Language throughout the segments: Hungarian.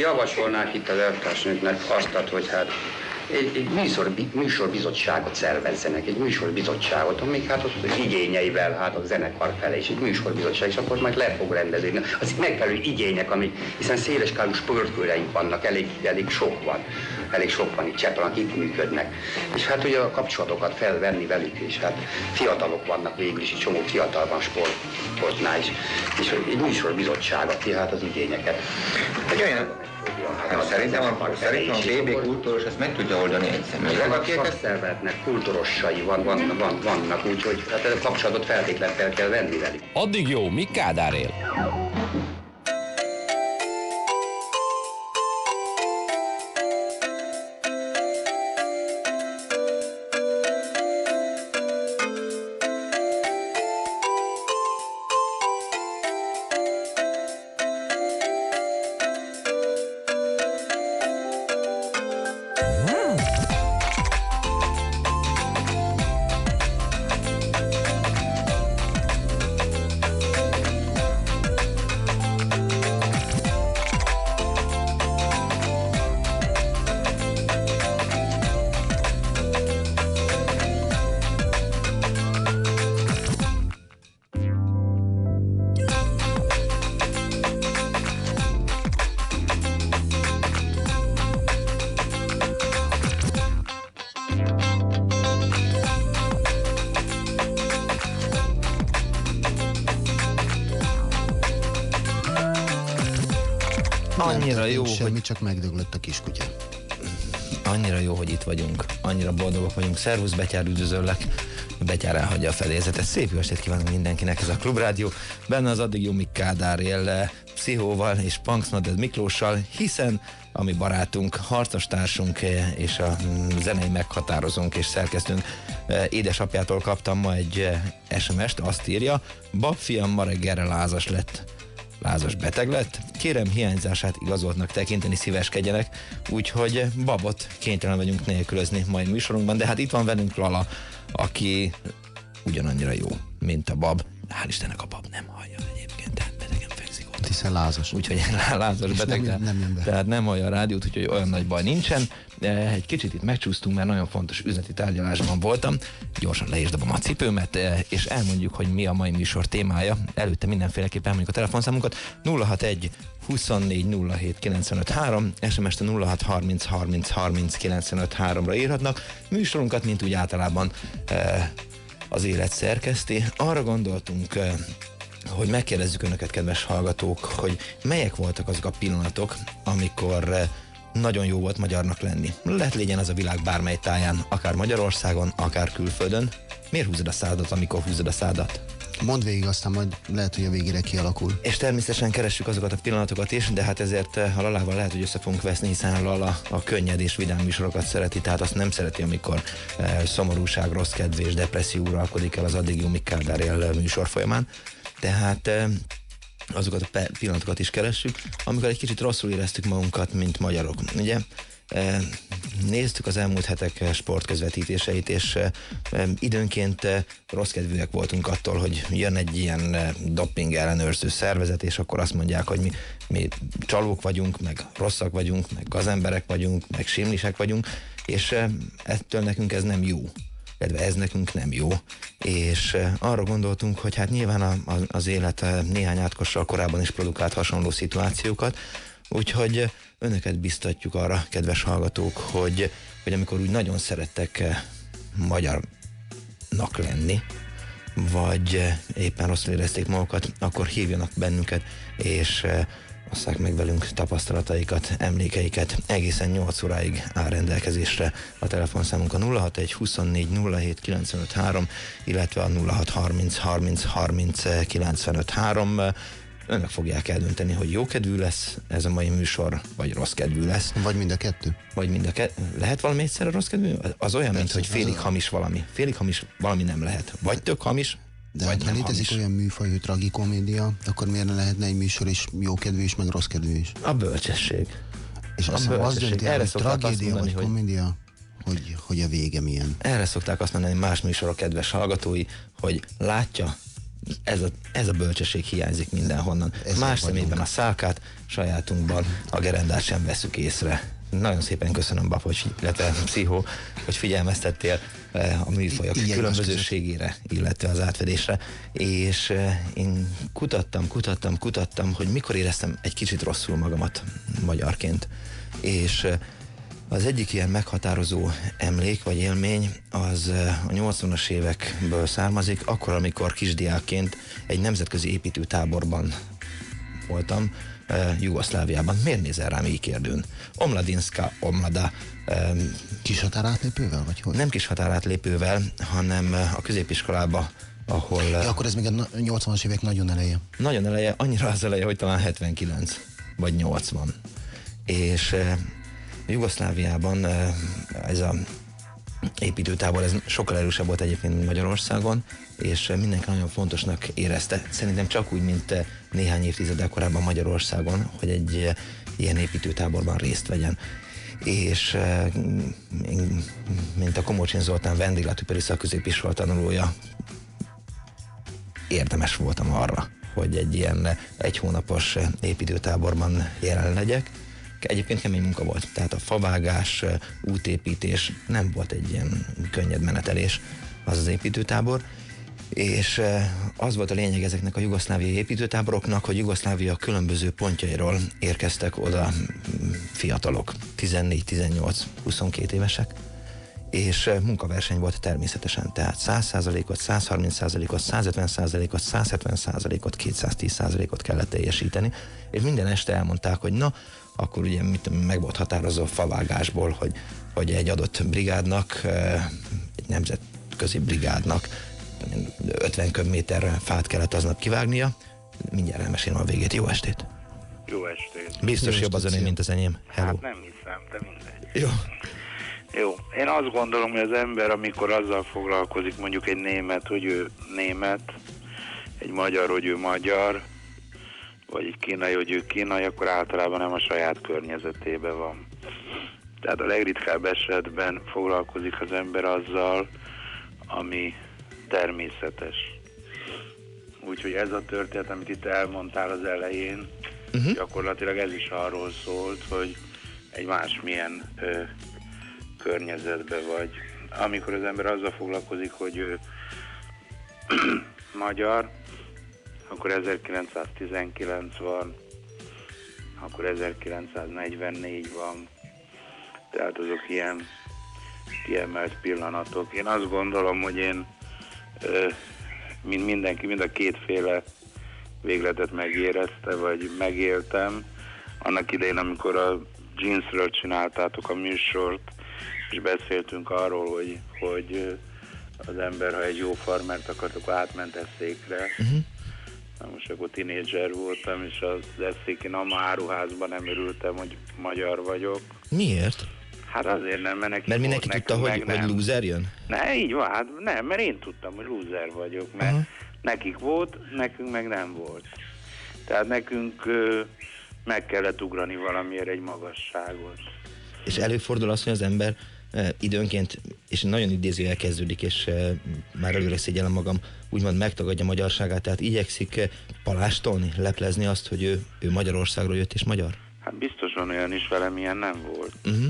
javasolnák itt az elvtársnőknek azt, hogy hát egy, egy műsor, műsorbizottságot szervezzenek, egy műsorbizottságot, amik hát az igényeivel, hát a zenekar felé, és egy műsorbizottság, és akkor majd le fog rendezni. Az megfelelő igények, amik, hiszen széleskálú sportkőreink vannak, elég, elég sok van, elég sok van itt Csepel, akik működnek. És hát ugye a kapcsolatokat felvenni velük, és hát fiatalok vannak végül is, egy csomó fiatal van sport, sportnál is, és egy műsorbizottságot, hát az igényeket. Egy Hát, szerintem a, szerintem a BB kultúros ezt meg tudja oldani egy személy. Akik ezt szervetnek, kultúrossai van, van, van, vannak, úgyhogy hát a kapcsolatot feltétlenül fel kell venni velük. Addig jó, mi Kádár él? Csak megdöglött a kiskutya. Annyira jó, hogy itt vagyunk. Annyira boldogok vagyunk. Szervusz, Betyár, üdvözöllek. Betyár elhagyja a felézetet. Szép jó estét kívánok mindenkinek, ez a Klubrádió. Benne az addig jó Mik Kádár él, Pszichóval és Punksnoded Miklóssal, hiszen a mi barátunk, harcostársunk eh, és a zenei meghatározónk és szerkesztőnk eh, édesapjától kaptam ma egy eh, SMS-t, azt írja, babfiam ma reggelre lázas lett lázas beteg lett. Kérem hiányzását igazoltnak tekinteni, szíveskedjenek, úgyhogy babot kénytelen vagyunk nélkülözni mai műsorunkban, de hát itt van velünk Lala, aki ugyanannyira jó, mint a bab. Hál' Istennek a bab nem Hiszen lázas. Úgyhogy lázas beteg, nem, nem, nem tehát nem hallja a rádiót, úgyhogy olyan nagy baj nincsen. Egy kicsit itt megcsúsztunk, mert nagyon fontos üzleti tárgyalásban voltam. Gyorsan le is dobom a cipőmet, és elmondjuk, hogy mi a mai műsor témája. Előtte mindenféleképpen elmondjuk a telefonszámunkat. 061 24 07 95 3, SMS-t 06 30 30 30 95 3-ra írhatnak. Műsorunkat, mint úgy általában az élet szerkeszti. Arra gondoltunk hogy megkérdezzük önöket, kedves hallgatók, hogy melyek voltak azok a pillanatok, amikor nagyon jó volt magyarnak lenni. Lehet legyen az a világ bármely táján, akár Magyarországon, akár külföldön. Miért húzod a szádat, amikor húzod a szádat? Mondd végig, aztán majd lehet, hogy a végére kialakul. És természetesen keressük azokat a pillanatokat is, de hát ezért eh, a Lalával lehet, hogy össze fogunk veszni, hiszen a Lala a könnyed és vidám műsorokat szereti, tehát azt nem szereti, amikor e, szomorúság, rossz kedv és depresszió uralkodik el az addig jó Kádár műsor folyamán. Tehát azokat a pillanatokat is keressük, amikor egy kicsit rosszul éreztük magunkat, mint magyarok. Ugye néztük az elmúlt hetek sportközvetítéseit, és időnként rossz kedvűek voltunk attól, hogy jön egy ilyen doping ellenőrző szervezet, és akkor azt mondják, hogy mi, mi csalók vagyunk, meg rosszak vagyunk, meg gazemberek vagyunk, meg simlisek vagyunk, és ettől nekünk ez nem jó illetve ez nekünk nem jó. És arra gondoltunk, hogy hát nyilván a, a, az élet néhány átkossal korábban is produkált hasonló szituációkat, úgyhogy önöket biztatjuk arra, kedves hallgatók, hogy, hogy amikor úgy nagyon szerettek magyarnak lenni, vagy éppen rosszul érezték magukat, akkor hívjanak bennünket, és osszák meg velünk tapasztalataikat, emlékeiket. Egészen 8 óráig áll rendelkezésre a telefonszámunk a 061 24 07 95 3, illetve a 06 30 30 30 95 3 önök fogják eldönteni, hogy jó kedvű lesz ez a mai műsor, vagy rossz kedvű lesz. Vagy mind a kettő. Vagy mind a kettő. Lehet valami egyszerre rossz kedvű? Az olyan, Persze, mint hogy félig hamis valami. Félig hamis valami nem lehet. Vagy tök hamis, de Vagy ha létezik hamis. olyan műfaj, hogy tragikomédia, akkor miért ne lehetne egy műsor is jókedvű is, meg rosszkedvű is? A bölcsesség. És a azt az dönti el, hogy tragédia mondani, vagy komédia, hogy, hogy a vége milyen. Erre szokták azt mondani más műsorok kedves hallgatói, hogy látja, ez a, ez a bölcsesség hiányzik mindenhonnan. Ezek Más szemében a szálkát, sajátunkban a gerendát sem veszük észre. Nagyon szépen köszönöm, Bapocs, illetve Pszichó, hogy figyelmeztettél eh, a műfajok I- ilyen különbözőségére, illetve az átfedésre. És eh, én kutattam, kutattam, kutattam, hogy mikor éreztem egy kicsit rosszul magamat magyarként. És eh, az egyik ilyen meghatározó emlék vagy élmény az a 80-as évekből származik, akkor, amikor kisdiákként egy nemzetközi építőtáborban voltam, eh, Jugoszláviában. Miért nézel rám így kérdőn? Omladinska, Omlada, eh, Kis határátlépővel, vagy hogy? nem kis határátlépővel, hanem eh, a középiskolába, ahol eh, Ja, akkor ez még a na- 80-as évek nagyon eleje. nagyon eleje, annyira az eleje, hogy talán 79 vagy 80. És eh, Jugoszláviában eh, ez a építőtábor, ez sokkal erősebb volt egyébként, Magyarországon, és mindenki nagyon fontosnak érezte. Szerintem csak úgy, mint eh, néhány évtizedel korábban Magyarországon, hogy egy eh, ilyen építőtáborban részt vegyen. És eh, mint a Komocsin Zoltán vendéglátóipari szakközépiskola tanulója, érdemes voltam arra, hogy egy ilyen egy hónapos építőtáborban jelen legyek. Egyébként kemény munka volt, tehát a favágás, útépítés nem volt egy ilyen könnyed menetelés az az építőtábor, és az volt a lényeg ezeknek a jugoszláviai építőtáboroknak, hogy Jugoszlávia különböző pontjairól érkeztek oda mm, fiatalok, 14, 18, 22 évesek, és eh, munkaverseny volt természetesen, tehát 100%-ot, 130%-ot, 150%-ot, 170%-ot, 210%-ot kellett teljesíteni, és minden este elmondták, hogy na, akkor ugye mit, meg volt határozó favágásból, hogy, hogy egy adott brigádnak, eh, egy nemzetközi brigádnak 50 köbméter fát kellett aznap kivágnia. Mindjárt elmesélem a végét. Jó estét! Jó estét. Biztos Jó jobb az estét, öné, szia. mint az enyém. Hello. Hát nem hiszem, de mindegy. Jó. Jó, én azt gondolom, hogy az ember, amikor azzal foglalkozik, mondjuk egy német, hogy ő német, egy magyar, hogy ő magyar, vagy egy kínai, hogy ő kínai, akkor általában nem a saját környezetében van. Tehát a legritkább esetben foglalkozik az ember azzal, ami természetes. Úgyhogy ez a történet, amit itt elmondtál az elején, uh-huh. gyakorlatilag ez is arról szólt, hogy egy másmilyen ö, környezetbe vagy. Amikor az ember azzal foglalkozik, hogy ő magyar, akkor 1919 van, akkor 1944 van, tehát azok ilyen kiemelt pillanatok. Én azt gondolom, hogy én, mint mindenki, mind a kétféle végletet megérezte, vagy megéltem. Annak idején, amikor a jeansről csináltátok a műsort, és beszéltünk arról, hogy, hogy az ember, ha egy jó farmert akart, akkor átment eszékre. Uh-huh. Na most akkor tinédzser voltam, és az eszéki Nama áruházban nem örültem, hogy magyar vagyok. Miért? Hát azért nem, mert neki Mert mindenki nekünk tudta, hogy, meg hogy nem. loser jön? Ne, így van, hát nem, mert én tudtam, hogy loser vagyok, mert Aha. nekik volt, nekünk meg nem volt. Tehát nekünk ö, meg kellett ugrani valamiért egy magasságot. És előfordul az, hogy az ember időnként, és nagyon idézőjel kezdődik, és már előre szégyellem magam, úgymond megtagadja magyarságát, tehát igyekszik palástolni, leplezni azt, hogy ő, ő Magyarországról jött és magyar? Hát biztos van olyan is, velem ilyen nem volt. Uh-huh.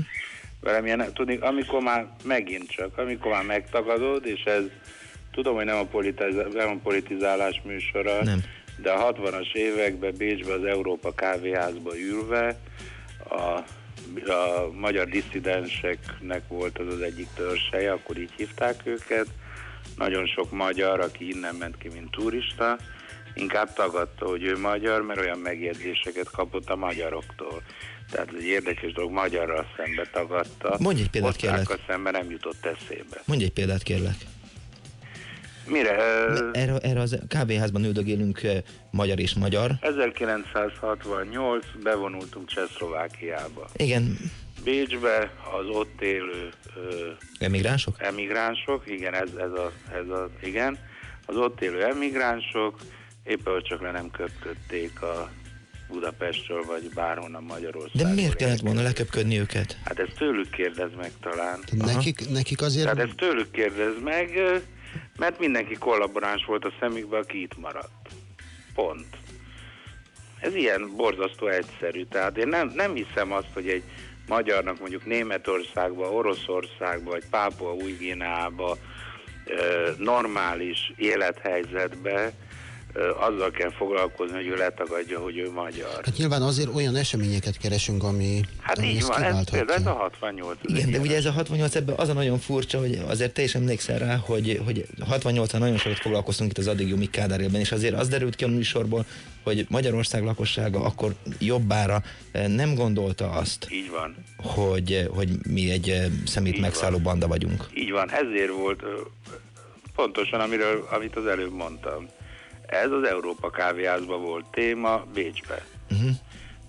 Velem ilyen, nem- tudni, amikor már megint csak, amikor már megtagadod, és ez, tudom, hogy nem a, politiz- nem a politizálás műsora, Nem. de a 60-as években Bécsben az Európa kávéházba ülve a, a magyar disszidenseknek volt az az egyik törzseje, akkor így hívták őket. Nagyon sok magyar, aki innen ment ki, mint turista, inkább tagadta, hogy ő magyar, mert olyan megjegyzéseket kapott a magyaroktól. Tehát egy érdekes dolog, magyarral szembe tagadta. Mondj egy példát, kérlek. szembe nem jutott eszébe. Mondj egy példát, kérlek. Mire? Erre, erre az kávéházban üldögélünk magyar és magyar. 1968 bevonultunk Csehszlovákiába. Igen, Bécsbe az ott élő ö, emigránsok? emigránsok, igen, ez, ez, a, ez a, igen, az ott élő emigránsok éppen hogy csak le nem köpködték a Budapestről, vagy bárhonnan De Magyarországról. miért kellett volna leköpködni őket? Hát ezt tőlük kérdez meg talán. Nekik, nekik azért... Tehát ezt tőlük kérdez meg, ö, Mert mindenki kollaboráns volt a szemükbe, aki itt maradt. Pont. Ez ilyen borzasztó egyszerű. Tehát én nem, nem hiszem azt, hogy egy magyarnak mondjuk Németországba, Oroszországba, vagy Pápua új normális élethelyzetbe azzal kell foglalkozni, hogy ő letagadja, hogy ő magyar. Hát nyilván azért olyan eseményeket keresünk, ami, Hát ami így ezt van, ez például ez a 68. ez Igen, de ugye ez a 68 ebben az a nagyon furcsa, hogy azért te is emlékszel rá, hogy, hogy 68-an nagyon sokat foglalkoztunk itt az addig jó Kádár élben, és azért az derült ki a műsorból, hogy Magyarország lakossága akkor jobbára eh, nem gondolta azt, Így van. hogy, hogy mi egy eh, szemét Így megszálló van. banda vagyunk. Így van, ezért volt pontosan, amiről, amit az előbb mondtam. Ez az Európa kávéházban volt téma Bécsbe. Uh-huh.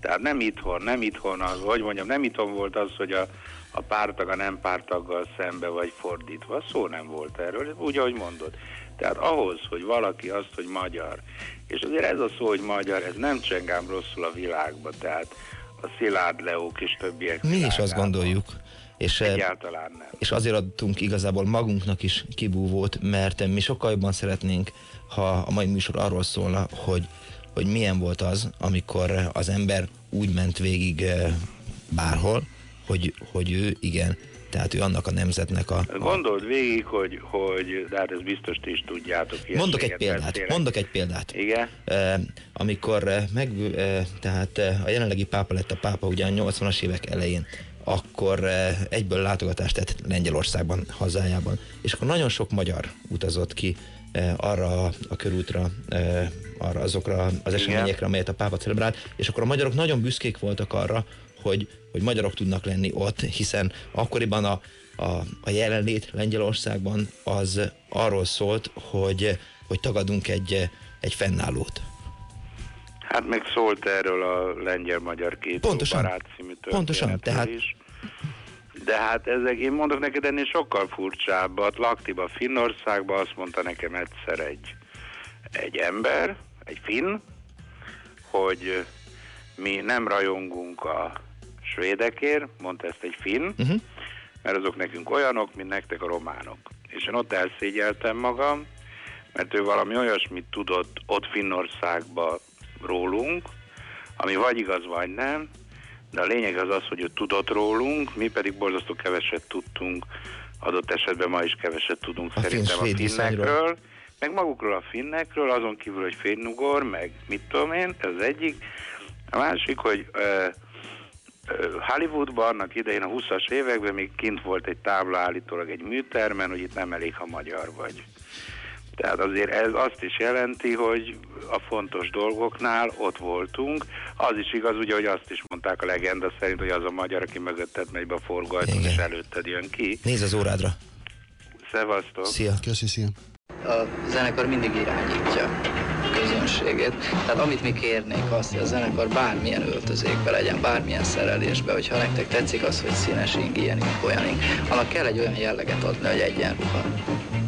Tehát nem itthon, nem itthon, az, hogy mondjam, nem itthon volt az, hogy a, a pártag a nem pártaggal szembe vagy fordítva. Szó nem volt erről, úgy, ahogy mondod. Tehát ahhoz, hogy valaki azt, hogy magyar, és azért ez a szó, hogy magyar, ez nem csengám rosszul a világba, tehát a Szilárd Leók és többiek Mi is azt világában. gondoljuk. És, eh, Egyáltalán nem. és azért adtunk igazából magunknak is kibúvót, mert mi sokkal jobban szeretnénk, ha a mai műsor arról szólna, hogy, hogy milyen volt az, amikor az ember úgy ment végig eh, bárhol, hogy, hogy ő igen, tehát ő annak a nemzetnek a... a Gondold végig, hogy, hogy de hát ez biztos ti is tudjátok. mondok egy példát, beszélek. mondok egy példát. Igen? Eh, amikor eh, meg, eh, tehát eh, a jelenlegi pápa lett a pápa ugye a 80-as évek elején, akkor eh, egyből látogatást tett Lengyelországban, hazájában, és akkor nagyon sok magyar utazott ki eh, arra a- körútra, eh, arra azokra az eseményekre, amelyet a pápa celebrált, és akkor a magyarok nagyon büszkék voltak arra, hogy, hogy magyarok tudnak lenni ott, hiszen akkoriban a, a, a jelenlét Lengyelországban az arról szólt, hogy, hogy tagadunk egy, egy fennállót. Hát meg szólt erről a lengyel-magyar két Pontosan. barát című Pontosan, tehát- is. De hát ezek, én mondok neked ennél sokkal furcsábbat. Laktiba, Finnországban azt mondta nekem egyszer egy, egy ember, egy finn, hogy mi nem rajongunk a svédekért, mondta ezt egy finn, Uh-huh. mert azok nekünk olyanok, mint nektek a románok. És én ott elszégyeltem magam, mert ő valami olyasmit tudott ott Finnországba rólunk, ami vagy igaz, vagy nem, de a lényeg az az, hogy ő tudott rólunk, mi pedig borzasztó keveset tudtunk, adott esetben ma is keveset tudunk A szerintem a finnekről, meg magukról a finnekről, azon kívül, hogy finnugor, meg mit tudom én, ez az egyik. A másik, hogy ö, ö, Hollywoodban annak idején a 20-as években még kint volt egy tábla állítólag egy műtermen, hogy itt nem elég, ha magyar vagy. Tehát azért ez azt is jelenti, hogy a fontos dolgoknál ott voltunk. Az is igaz, ugye, hogy azt is mondták a legenda szerint, hogy az a magyar, aki mögötted megy be a forgóajtón, Igen. és előtted jön ki. Nézd az órádra. Szevasztok! Szia! Köszi, szia. a zenekar mindig irányítja közönségét. Tehát amit mi kérnénk azt, hogy a zenekar bármilyen öltözékbe legyen, bármilyen szerelésbe, hogyha nektek tetszik az, hogy színes ing, ilyen ing, olyan ing, annak kell egy olyan jelleget adni, hogy egyenruha.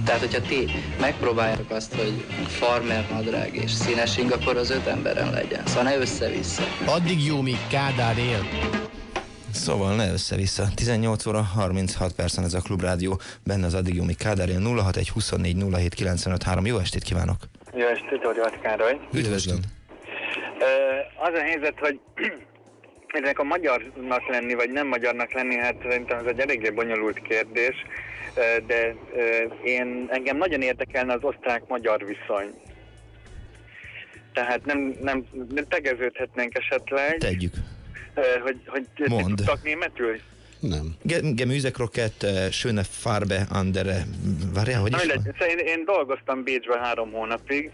Tehát, hogyha ti megpróbáljátok azt, hogy farmer nadrág és színes ing, akkor az öt emberen legyen. Szóval ne össze-vissza. Addig jó, míg Kádár él. Szóval ne össze-vissza. 18 óra 36 percen ez a Klubrádió, benne az addig jó, míg Kádár él 061 24 07 95 3. Jó estét kívánok! Jó estét, Horváth Károly. Üdvözlöm! Az a helyzet, hogy ennek a magyarnak lenni, vagy nem magyarnak lenni, hát szerintem ez egy eléggé bonyolult kérdés, de én, engem nagyon érdekelne az osztrák-magyar viszony. Tehát nem, nem, nem tegeződhetnénk esetleg, Tegyük. hogy, hogy ti Mondd. tudtak németül? Nem. Ge- Gemüsekroket, eh, schöne Farbe, andere... Várjál, hogy Na is mindegy, van? szóval én, én dolgoztam Bécsben három hónapig,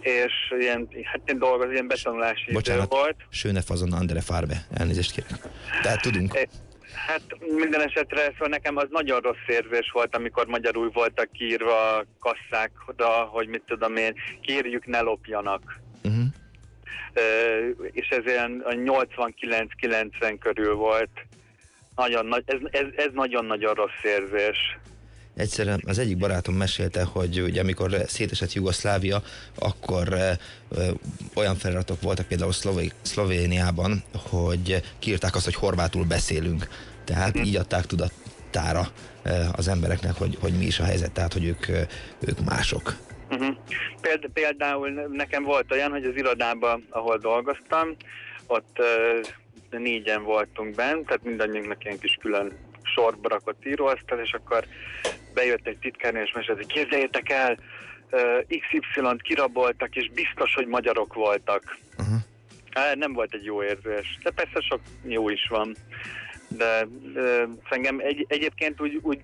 és ilyen, hát én dolgozom, ilyen betanulási idő Bocsánat, volt. schöne Fazon, andere Farbe. Elnézést kérek. Tehát tudunk. É, Hát minden esetre szóval nekem az nagyon rossz érzés volt, amikor magyarul voltak kiírva a kasszákra, hogy mit tudom én, kérjük ne lopjanak. Uh-huh. Ö, és ez ilyen a 89-90 körül volt. Nagyon nagy, ez, ez, ez nagyon-nagyon rossz érzés. Egyszer az egyik barátom mesélte, hogy ugye amikor szétesett Jugoszlávia, akkor e, e, olyan feliratok voltak például Szlové- Szlovéniában, hogy kiírták azt, hogy horvátul beszélünk. Tehát így adták tudat, láttára eh, az embereknek, hogy, hogy mi is a helyzet, tehát hogy ők, ők mások. Uh-huh. Péld, például nekem volt olyan, hogy az irodában, ahol dolgoztam, ott uh, négyen voltunk bent, tehát mindannyiunknak ilyen kis külön sorba rakott íróasztal, és akkor bejött egy titkárnő, és mesélt, hogy képzeljétek el, XY-t kiraboltak, és biztos, hogy magyarok voltak. Uh-huh. Nem volt egy jó érzés, de persze sok jó is van. De ö, engem egy, egyébként úgy, úgy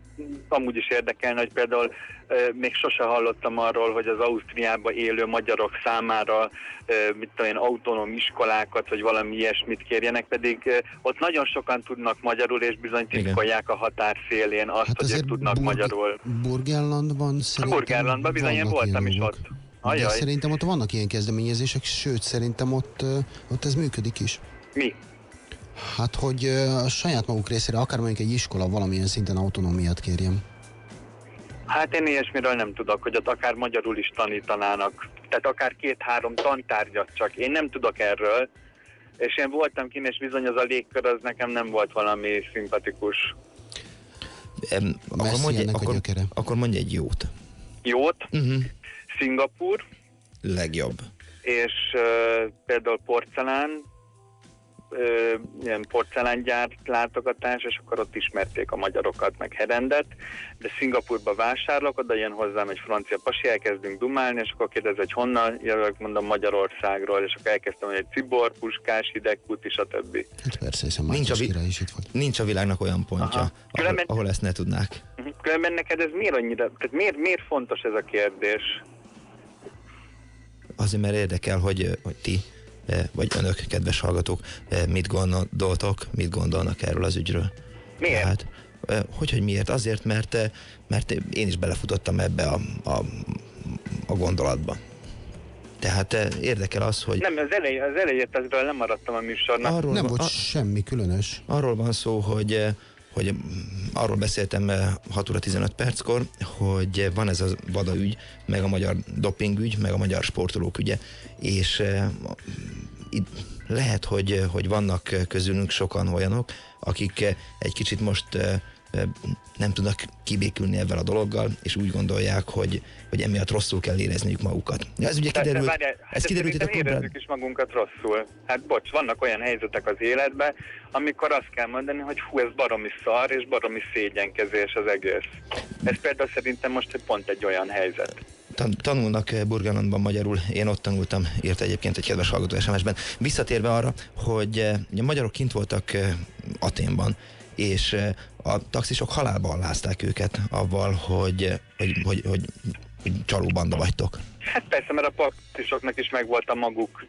amúgy is érdekelne, hogy például ö, még sose hallottam arról, hogy az Ausztriában élő magyarok számára ö, mit tudom én, autonóm iskolákat, vagy valami ilyesmit kérjenek, pedig ö, ott nagyon sokan tudnak magyarul, és bizony titkolják a határ szélén azt, hát hogy ők tudnak Burg- magyarul. Burgenlandban szerintem Burgenlandban bizony én voltam is ott. De Ajaj. szerintem ott vannak ilyen kezdeményezések, sőt, szerintem ott, ott ez működik is. Mi? Hát, hogy a saját maguk részére, akár mondjuk egy iskola valamilyen szinten autonómiát kérjem. Hát én ilyesmiről nem tudok, hogy ott akár magyarul is tanítanának. Tehát akár két-három tantárgyat csak. Én nem tudok erről. És én voltam kint, és bizony az a légkör, az nekem nem volt valami szimpatikus. Em, akkor, mondj, akkor, akkor mondj egy jót. Jót, Uh-huh. Szingapur, Legjobb. és uh, például porcelán, uh, ilyen porcelángyárt látogatás, és akkor ott ismerték a magyarokat, meg herendet, de Szingapurba vásárlok, oda jön hozzám egy francia pasi, elkezdünk dumálni, és akkor kérdez, hogy honnan jövök, mondom Magyarországról, és akkor elkezdtem, hogy egy cibor, puskás, hidegkút, és a többi. Hát persze, hiszen Nincs a vi- is itt volt. Nincs a világnak olyan pontja, Aha. ahol, Különben- ahol ezt ne tudnák. Mhm. Különben neked ez miért annyira, tehát miért, miért fontos ez a kérdés? Azért, mert érdekel, hogy, hogy ti, vagy önök, kedves hallgatók, eh, mit gondoltok, mit gondolnak erről az ügyről. Miért? Eh, hogy, hogy miért? Azért, mert, eh, mert én is belefutottam ebbe a, a, a gondolatba. Tehát eh, érdekel az, hogy Nem, az, elej, az nem maradtam a műsornak. arról, Nem van- volt a, semmi különös. arról van szó, hogy eh, hogy arról beszéltem eh, 6 óra 15 perckor, hogy van ez a vada ügy, meg a magyar dopingügy, meg a magyar sportolók ügye, és eh, itt lehet, hogy, hogy vannak közülünk sokan olyanok, akik eh, egy kicsit most eh, eh, nem tudnak kibékülni ebben a dologgal, és úgy gondolják, hogy, hogy emiatt rosszul kell érezniük magukat. Ja, ez ugye kiderült, várjál, hát ez kiderült itt a érezzük is magunkat rosszul. Hát bocs, vannak olyan helyzetek az életben, amikor azt kell mondani, hogy hú, ez baromi szar, és baromi szégyenkezés az egész. Ez például szerintem most egy pont egy olyan helyzet. Tan- tanulnak eh, Burgenlandban magyarul, én ott tanultam, írta egyébként egy kedves hallgató SMS-ben. Visszatérve arra, hogy eh, a magyarok kint voltak eh, Aténban, és a taxisok halálba alázták őket avval, hogy, hogy, hogy, hogy, csalóbanda vagytok. Hát persze, mert a paktisoknak is megvolt a maguk,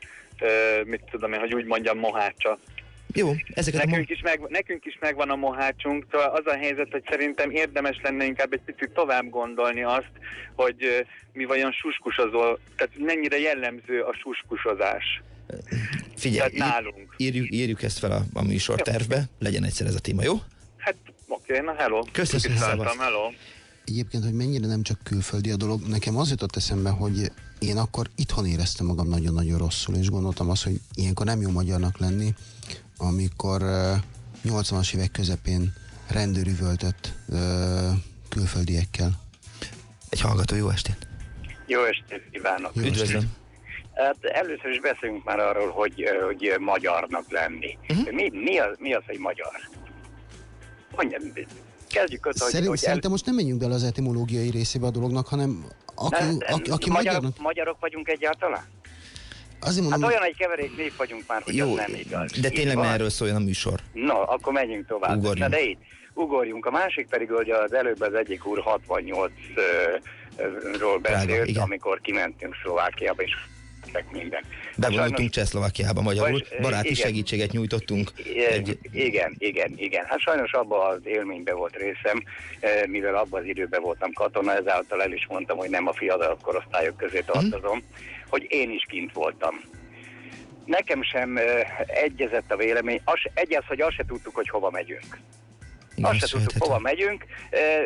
mit tudom én, hogy úgy mondjam, mohácsa. Jó, ezeket a Nekünk mo- is, meg, nekünk is megvan a mohácsunk, szóval az a helyzet, hogy szerintem érdemes lenne inkább egy picit tovább gondolni azt, hogy mi vajon suskusozó, tehát mennyire jellemző a suskusozás. Figyelj, Tehát ír- nálunk. írjuk, írjuk ezt fel a, a műsortervbe, legyen egyszer ez a téma, jó? Hát oké, na hello. Köszönöm, szevasz. hello. Egyébként, hogy mennyire nem csak külföldi a dolog, nekem az jutott eszembe, hogy én akkor itthon éreztem magam nagyon-nagyon rosszul, és gondoltam azt, hogy ilyenkor nem jó magyarnak lenni, amikor eh, 80-as évek közepén rendőrüvöltött uh, külföldiekkel. Egy hallgató, jó estét! Jó estét kívánok! Jó Üdvözlöm! Hát először is beszéljünk már arról, hogy, hogy magyarnak lenni. Uh-huh. Mi, mi, az, mi az, hogy magyar? Mondjam, kezdjük ott, hogy, Szerint, hogy Szerintem most nem menjünk bele az etimológiai részébe a dolognak, hanem aki, Nem, aki, aki magyarok, magyarnak... magyarok vagyunk egyáltalán? Azért Hát mondom, olyan egy keverék nép vagyunk már, hogy Jó, az nem igaz. de tényleg van. erről szóljon a műsor. No, akkor menjünk tovább. Ugorjunk. Na de így, ugorjunk. A másik pedig, hogy az előbb az egyik úr 68-ról beszélt, igen. amikor kimentünk Szlovákiába, és minden. Bevonultunk Csehszlovákiába magyarul, baráti igen. segítséget nyújtottunk. Egy... Igen, igen, igen. Hát sajnos abban az élményben volt részem, mivel abban az időben voltam katona, ezáltal el is mondtam, hogy nem a fiatal korosztályok közé tartozom, Mhm. hogy én is kint voltam. Nekem sem egyezett a vélemény, az, se- egy az, hogy azt se tudtuk, hogy hova megyünk. Azt se tudtuk, hova megyünk.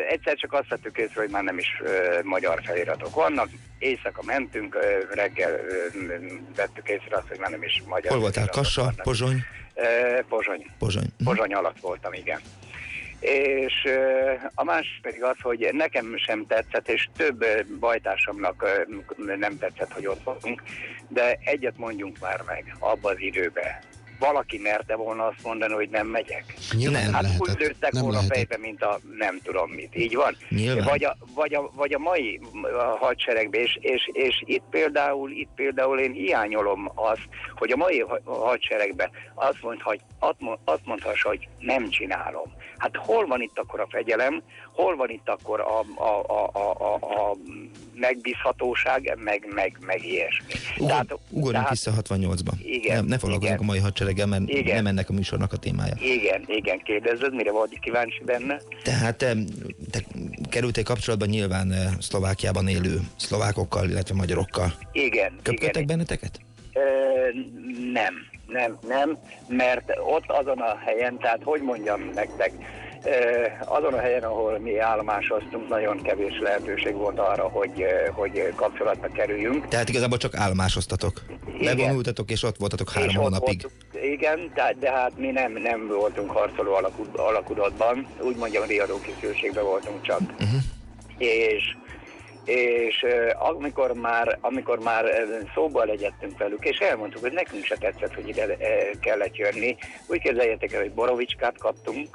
Egyszer csak azt vettük észre, hogy már nem is magyar feliratok vannak. Éjszaka mentünk, reggel vettük észre azt, hogy már nem is magyar Hol voltál? Kassa, vannak. Pozsony, Pozsony. Pozsony. Mhm. Pozsony alatt voltam, igen. És a másik pedig az, hogy nekem sem tetszett, és több bajtársamnak nem tetszett, hogy ott vagyunk, de egyet mondjunk már meg abba az időbe. Valaki merte volna azt mondani, hogy nem megyek. Nyilván nem hát lehetett. úgy lőttek Nem volna lehetett. fejbe, mint a nem tudom mit. Így van? Nyilván. Vagy a, vagy a, vagy a mai a hadseregben, és, és, és itt például, itt például én hiányolom azt, hogy a mai ha- hadseregben azt, mondha, azt mond- azt mondhassa, hogy nem csinálom. Hát hol van itt akkor a fegyelem, hol van itt akkor a, a, a, a, a, a megbízhatóság, meg, meg, meg ilyesmi. Ugor, ugorjunk vissza 68-ba. Igen, Nem, ne foglalkozunk igen. a mai hadsereggel, mert Igen. nem ennek a műsornak a témája. Igen, igen, kérdezed, mire vagy kíváncsi benne? Tehát em, te kerültél kapcsolatban nyilván eh, Szlovákiában élő szlovákokkal, illetve magyarokkal. Igen, Köpködtek igen. benneteket? Ö, nem, nem, nem, mert ott azon a helyen, tehát hogy mondjam nektek, azon a helyen, ahol mi állomásoztunk, nagyon kevés lehetőség volt arra, hogy, hogy kapcsolatba kerüljünk. Tehát igazából csak állomásoztatok. Igen. Bevonultatok, és ott voltatok három És hónapig. voltunk- igen, de, de hát mi nem, nem voltunk harcoló alakud, alakudatban, úgy mondjam, riadó készülségben voltunk csak. Uh-huh. és és amikor már, amikor már szóba legyettünk velük, és elmondtuk, hogy nekünk se tetszett, hogy ide kellett jönni. Úgy képzeljétek el, hogy borovicskát kaptunk,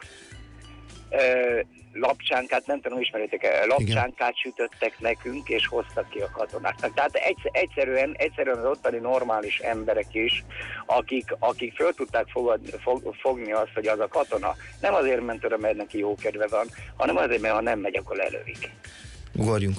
lapcsánkát, nem tudom, ismeritek-e, lapcsánkát sütöttek nekünk, és hoztak ki a katonáknak. Tehát egyszer, egyszerűen, egyszerűen az ottani normális emberek is, akik, akik föl tudták fogad, fog, fogni azt, hogy az a katona nem azért ment oda, mert neki jó kedve van, hanem azért, mert ha nem megy, akkor lelövik. Ugorjunk.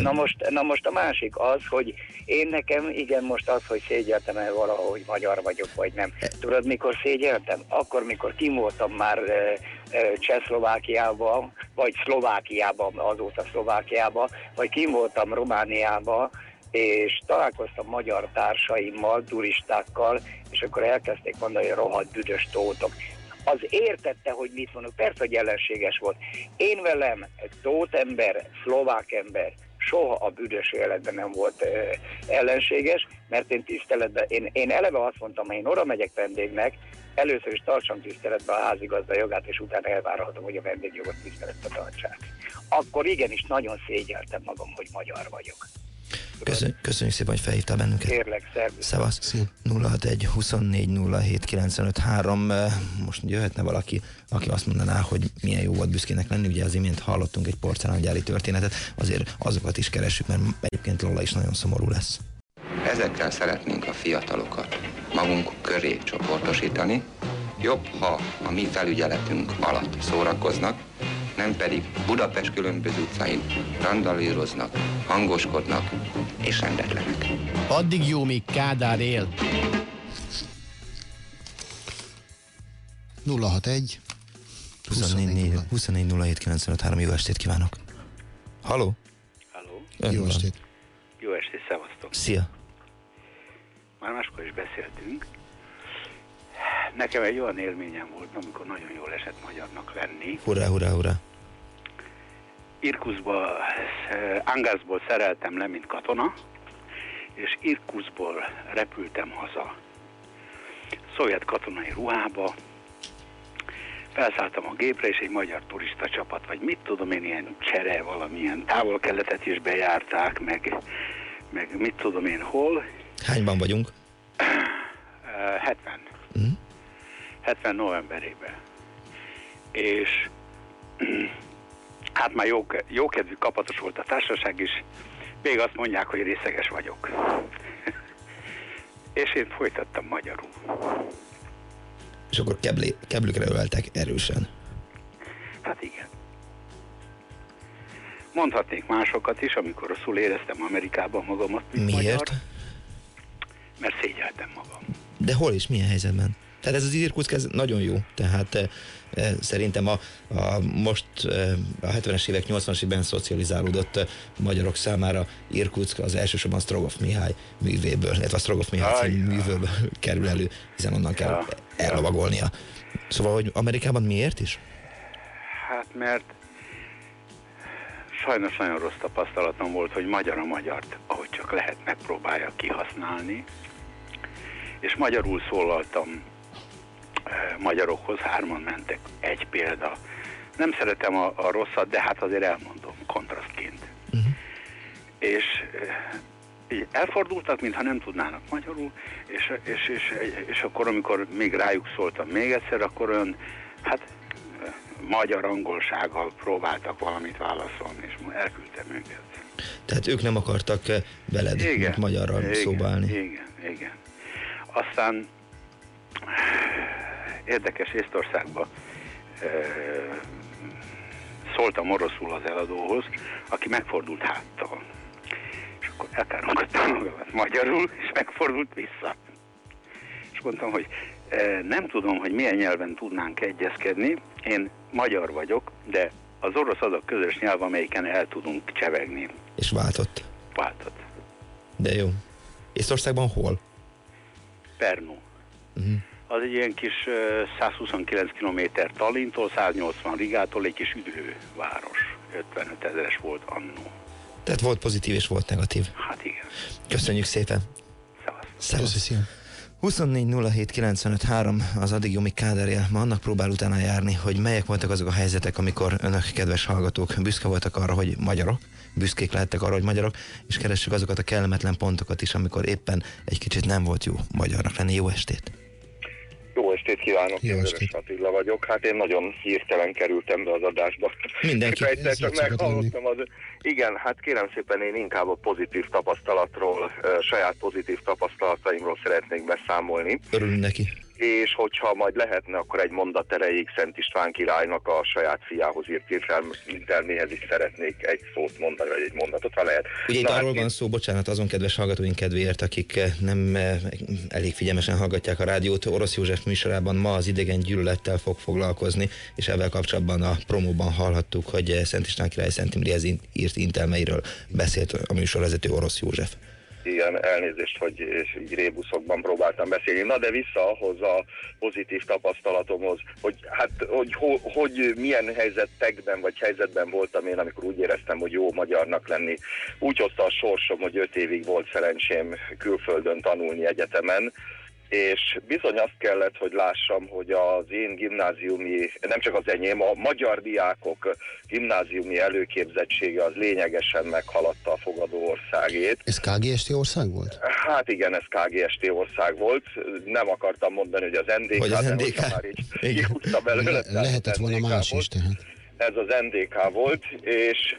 Na most, na most a másik az, hogy én nekem, igen, most az, hogy szégyeltem el valahogy magyar vagyok, vagy nem. Tudod, mikor szégyeltem? Akkor, mikor kim voltam már e, e, Csehszlovákiában, vagy Szlovákiában, azóta Szlovákiában, vagy kim voltam Romániában, és találkoztam magyar társaimmal, turistákkal, és akkor elkezdték mondani, hogy rohadt büdös tótok. Az értette, hogy mit mondok. Persze, hogy ellenséges volt. Én velem, tótember, szlovák ember, soha a büdös életben nem volt ö, ellenséges, mert én tiszteletben, én, én eleve azt mondtam, ha én oda megyek vendégnek, először is tartsam tiszteletbe a házigazda jogát, és utána elvárhatom, hogy a vendégjogot tiszteletbe tartsák. Akkor igenis nagyon szégyeltem magam, hogy magyar vagyok. Köszönjük, köszönjük szépen, hogy felhívtál bennünket. Kérlek, szervusz. Szevasz. 061 24 07 95 3. Eh, Most jöhetne valaki, aki azt mondaná, hogy milyen jó volt büszkének lenni. Ugye az imént hallottunk egy porcelángyári történetet, azért azokat is keressük, mert egyébként Lola is nagyon szomorú lesz. Ezekkel szeretnénk a fiatalokat magunk köré csoportosítani. Jobb, ha a mi felügyeletünk alatt szórakoznak, nem pedig Budapest különböző utcáin randalíroznak, hangoskodnak és rendetlenek. Addig jó, míg Kádár él. 061 24 24 07 95 3. Jó estét kívánok. Halló? Halló, Ön Jó van. estét. jó estét, szevasztok. Szia. Már máskor is beszéltünk. Nekem egy olyan élményem volt, amikor nagyon jól esett magyarnak lenni. Hurrá, hurrá, hurrá. Irkuszba, eh, Angaszból szereltem le, mint katona, és Irkuszból repültem haza. Szovjet katonai ruhába, felszálltam a gépre, és egy magyar turista csapat, vagy mit tudom én, ilyen csere, valamilyen távol-keletet is bejárták, meg, meg mit tudom én hol. Hányban vagyunk? Eh, 70. Mhm. 70 novemberében. És hát már jó, jókedvű kapatos volt a társaság is, még azt mondják, hogy részeges vagyok. És én folytattam magyarul. És akkor keblé, keblükre öltek erősen. Hát igen. Mondhatnék másokat is, amikor rosszul éreztem Amerikában magamat, mint Miért? magyar, mert szégyeltem magam. De hol és milyen helyzetben? Tehát ez az Irkutsk ez nagyon jó. Tehát e, e, szerintem a, a most e, a 70-es évek, 80-as években szocializálódott magyarok számára Irkutsk az elsősorban Strogoff Mihály művéből, illetve a Strogoff Mihály ja. művőből kerül elő, hiszen onnan kell Ja, ellovagolnia. Szóval, hogy Amerikában miért is? Hát mert sajnos nagyon rossz tapasztalatom volt, hogy magyar a magyart, ahogy csak lehet, megpróbálja kihasználni. És magyarul szólaltam eh, magyarokhoz, hárman mentek. Egy példa, nem szeretem a, a rosszat, de hát azért elmondom kontrasztként. Uh-huh. És így elfordultak, mintha nem tudnának magyarul, és, és, és, és akkor, amikor még rájuk szóltam még egyszer, akkor olyan, hát eh, magyar angolsággal próbáltak valamit válaszolni, és elküldtem őket. Tehát ők nem akartak veled, mint magyarral igen, szóba állni. Igen, igen. Aztán érdekes Észtországban e, szóltam oroszul az eladóhoz, aki megfordult háttal. És akkor elkáromkodtam magamat magyarul, és megfordult vissza. És mondtam, hogy e, nem tudom, hogy milyen nyelven tudnánk egyezkedni. Én magyar vagyok, de az orosz az a közös nyelv, amelyiken el tudunk csevegni. És váltott. Váltott. De jó. Észországban hol? Pernó. Uh-huh. Az egy ilyen kis uh, 129 km Tallintól, 180 Rigától, egy kis üdülőváros. 55 ezeres volt annó. Tehát volt pozitív és volt negatív. Hát igen. Köszönjük szépen. Szevasz. Köszönöm. 24 az addig Jomi Káderje ma annak próbál utána járni, hogy melyek voltak azok a helyzetek, amikor önök, kedves hallgatók, büszke voltak arra, hogy magyarok, büszkék lehettek arra, hogy magyarok, és keressük azokat a kellemetlen pontokat is, amikor éppen egy kicsit nem volt jó magyarnak lenni. Jó estét! Estét kívánok, Jó estét. Attila vagyok. Hát én nagyon hirtelen kerültem be az adásba. Mindenki. Egyszer csak meghallottam az... Igen, hát kérem szépen én inkább a pozitív tapasztalatról, saját pozitív tapasztalataimról szeretnék beszámolni. Örülünk neki. És hogyha majd lehetne, akkor egy mondat erejéig Szent István királynak a saját fiához írt értelméhez is szeretnék egy szót mondani, vagy egy mondatot, ha lehet. Ugye itt Na, hát arról én- van szó, bocsánat, azon kedves hallgatóink kedvéért, akik eh, nem eh, elég figyelmesen hallgatják a rádiót, Orosz József műsorában ma az idegen gyűlölettel fog foglalkozni, és ezzel kapcsolatban a promóban hallhattuk, hogy Szent István király Szent Imréhez írt intelmeiről beszélt a műsorvezető Orosz József. Igen, elnézést, hogy így rébuszokban próbáltam beszélni. Na de vissza ahhoz a pozitív tapasztalatomhoz, hogy hát, hogy, hogy, hogy milyen helyzetekben vagy helyzetben voltam én, amikor úgy éreztem, hogy jó magyarnak lenni. Úgy hozta a sorsom, hogy öt évig volt szerencsém külföldön tanulni egyetemen, és bizony azt kellett, hogy lássam, hogy az én gimnáziumi, nem csak az enyém, a magyar diákok gimnáziumi előképzettsége az lényegesen meghaladta a fogadó országét. Ez KGST ország volt? Hát igen, ez KGST ország volt. Nem akartam mondani, hogy az NDK, Hogy az de NDK. hogyha már így kihúzta belőle. Le- lehetett volna más volt. is, tehát. Ez az NDK volt, és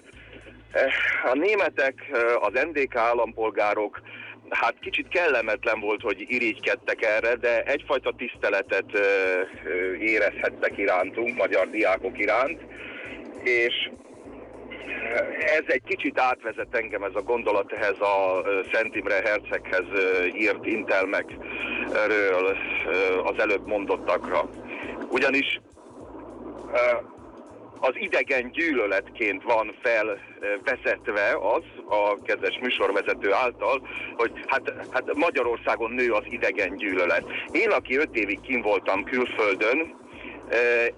eh, a németek, eh, az NDK állampolgárok, hát kicsit kellemetlen volt, hogy irigykedtek erre, de egyfajta tiszteletet érezhettek irántunk, magyar diákok iránt, és ez egy kicsit átvezet engem ez a gondolat ehhez a Szent Imre herceghez írt intelmekről az előbb mondottakra. Ugyanis az idegen gyűlöletként van felvezetve az a kedves műsorvezető által, hogy hát, hát Magyarországon nő az idegen gyűlölet. Én, aki öt évig kim voltam külföldön,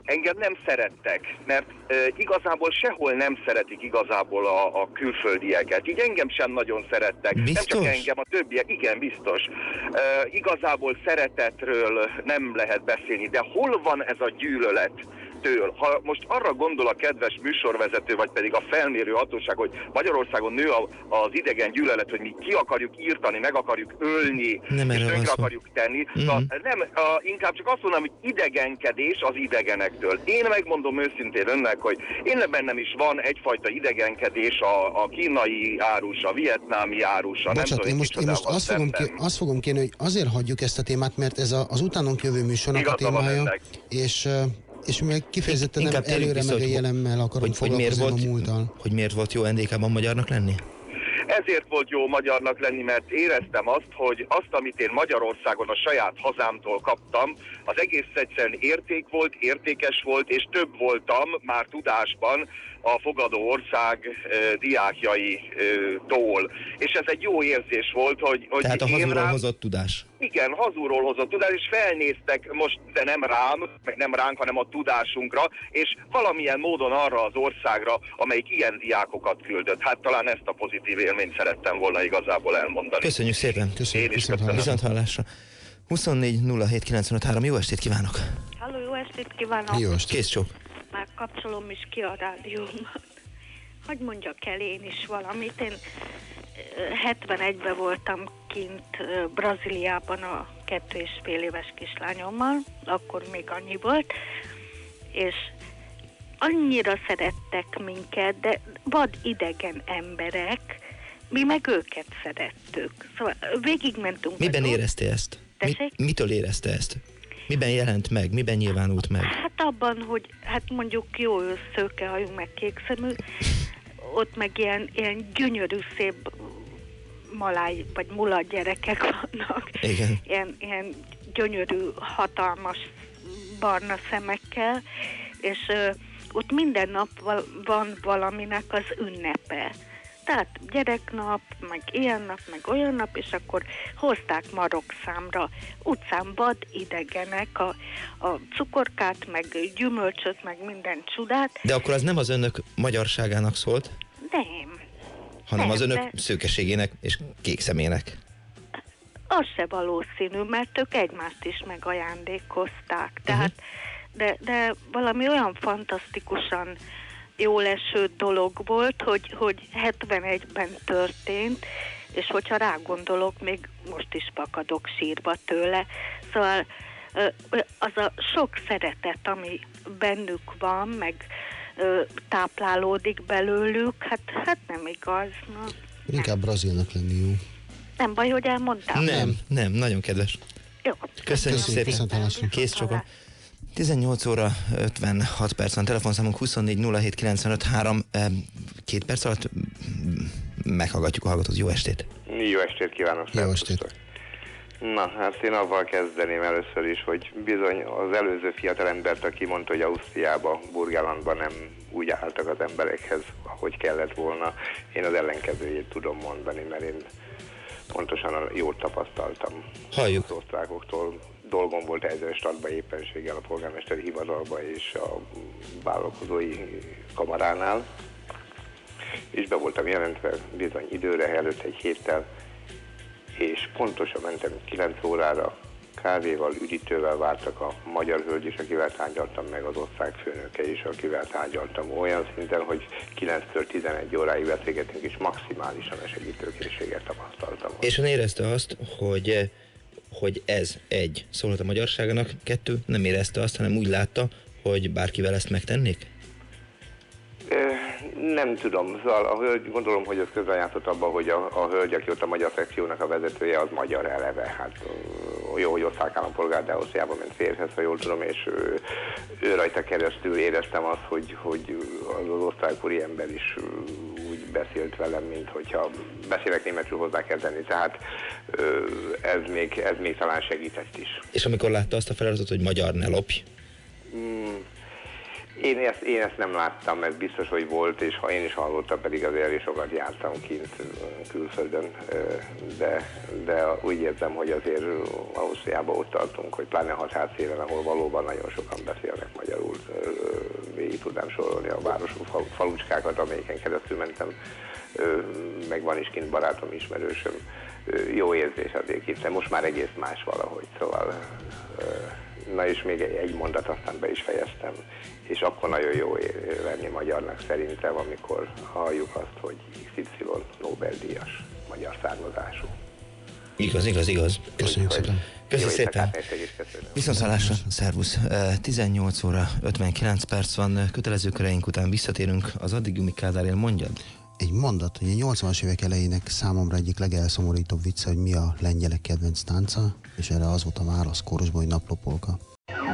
engem nem szerettek, mert igazából sehol nem szeretik igazából a, a külföldieket. Így engem sem nagyon szerettek. Nem Biztos? csak engem, a többiek. Igen, biztos. Igazából szeretetről nem lehet beszélni, de hol van ez a gyűlölet? Től. Ha most arra gondol a kedves műsorvezető, vagy pedig a felmérő hatóság, hogy Magyarországon nő a, az idegen gyűlölet, hogy mi ki akarjuk írtani, meg akarjuk ölni, Nem és tönkre akarjuk tenni. Mhm. Mm-hmm. Nem, a, inkább csak azt mondom, hogy idegenkedés az idegenektől. Én megmondom őszintén önnek, hogy én bennem is van egyfajta idegenkedés a, a kínai árus, a vietnámi árus, a nem Bocsánat, tudom, én most, én most azt, fogom, ki, azt fogom kérni, hogy azért hagyjuk ezt a témát, mert ez a, az utánunk jövő műsornak a Igaza van témája, önnek. és, és mivel kifejezetten nem előre vissza, meg jelemmel akarom Hogy, hogy, miért volt, a múlttal. hogy miért volt jó NDK-ban magyarnak lenni? Ezért volt jó magyarnak lenni, mert éreztem azt, hogy azt, amit én Magyarországon a saját hazámtól kaptam, az egész egyszerűen érték volt, értékes volt, és több voltam már tudásban a fogadó ország e, diákjaitól. És ez egy jó érzés volt, hogy, hogy Tehát a én hazúról rám, hozott tudás. igen, hazúról hozott tudás, és felnéztek most, de nem rám, meg nem ránk, hanem a tudásunkra, és valamilyen módon arra az országra, amelyik ilyen diákokat küldött. Hát talán ezt a pozitív élményt szerettem volna igazából elmondani. Köszönjük szépen. Köszönjük, Én is köszönöm. Viszont hallásra. 24 07 953. Jó estét kívánok! Halló, jó estét kívánok! Jó estét. Kész csók. Már kapcsolom is ki a rádiómat. Hogy mondjak el én is valamit. Én ö, 71-ben voltam kint ö, Brazíliában a kettő és fél éves kislányommal, akkor még annyi volt, és annyira szerettek minket, de vad idegen emberek, mi meg őket szerettük. Szóval végigmentünk. Miben érezte ezt? Mi, Tessék? mitől érezte ezt? Miben jelent meg? Miben nyilvánult meg? Hát abban, hogy hát mondjuk jó szőkehajú, meg kékszemű, ott meg ilyen, ilyen gyönyörű, szép maláj, vagy mulat gyerekek vannak. Igen. Ilyen, ilyen gyönyörű, hatalmas barna szemekkel, és ö, ott minden nap val- van valaminek az ünnepe. Tehát gyereknap, meg ilyen nap, meg olyan nap, és akkor hozták marok számra utcán vad idegenek a, a cukorkát, meg gyümölcsöt, meg minden csodát. De akkor az nem az önök magyarságának szólt, Nem, hanem Nem, az önök de- szőkeségének és kék szemének. az se valószínű, mert ők egymást is megajándékozták. Tehát, de, de valami olyan fantasztikusan jól eső dolog volt, hogy, hogy 71-ben történt, és hogyha rágondolok, még most is pakadok sírba tőle. Szóval az a sok szeretet, ami bennük van, meg táplálódik belőlük, hát, hát nem igaz. Na, Inkább brazilnak lenni jó. nem baj, hogy elmondtam. Nem, nem, nagyon kedves. Jó. Köszönjük Köszönjük, szépen. Kész csokon. 18 óra 56 perc van, telefonszámunk 24 07 95 3, két perc alatt meghallgatjuk a hallgatót. Jó estét! Jó estét kívánok! Jó estét. Na, hát én avval kezdeném először is, hogy bizony az előző fiatalembert, aki mondta, hogy Ausztriába, Burgenlandban nem úgy álltak az emberekhez, ahogy kellett volna, én az ellenkezőjét tudom mondani, mert én pontosan a- jól tapasztaltam Halljuk. az osztrákoktól. Dolgom volt ezzel stadba éppenséggel a polgármesteri hivatalba és a vállalkozói kamaránál, és be voltam jelentve bizony időre, előtt egy héttel, és pontosan mentem 9 órára, kávéval, üdítővel vártak a magyar hölgy is, akivel tárgyaltam, meg az ország főnöke is, akivel tárgyaltam olyan szinten, hogy 9-től 11 óráig beszélgetünk, és maximálisan a segítőkészséget tapasztaltam. És ön érezte azt, hogy, hogy ez egy, szólhat a magyarságának, kettő, nem érezte azt, hanem úgy látta, hogy bárkivel ezt megtennék? Nem tudom, szóval a hölgy, gondolom, hogy ez közrejátszott abban, hogy a, a hölgy, aki ott a magyar szekciónak a vezetője, az magyar eleve. Hát jó, hogy osztrák állampolgár, de Ausztriába ment férjhez, ha jól tudom, és ő, ő rajta keresztül éreztem azt, hogy, hogy az, az osztrák ember is úgy beszélt velem, mint hogyha beszélek németül hozzá kell tenni. Tehát ez még, ez még talán segített is. És amikor látta azt a feladatot, hogy magyar ne lopj, Mm, Én ezt, én ezt nem láttam, ez biztos, hogy volt, és ha én is hallottam, pedig azért elég sokat jártam kint külföldön, de, de úgy érzem, hogy azért Ausztriában ott tartunk, hogy pláne határszélen, ahol valóban nagyon sokan beszélnek magyarul, végig tudnám sorolni a városok, fal- falucskákat, amelyiken keresztül mentem, meg van is kint barátom, ismerősöm, jó érzés azért kint, most már egész más valahogy, szóval Na és még egy, mondat, aztán be is fejeztem. És akkor nagyon jó lenni magyarnak szerintem, amikor halljuk azt, hogy XY Nobel-díjas magyar származású. igaz, igaz, igaz. Köszönjük szépen. Köszönjük szépen. köszönöm. Viszontlátásra, szervusz. Eh, 18 óra 59 perc van, kötelező köreink után visszatérünk. Az addig Jumi Kádár mondjad? Egy mondat, hogy a 80-as évek elejének számomra egyik legelszomorítóbb vicce, hogy mi a lengyelek kedvenc tánca, és erre az volt a válasz kórusban, hogy naplopolka.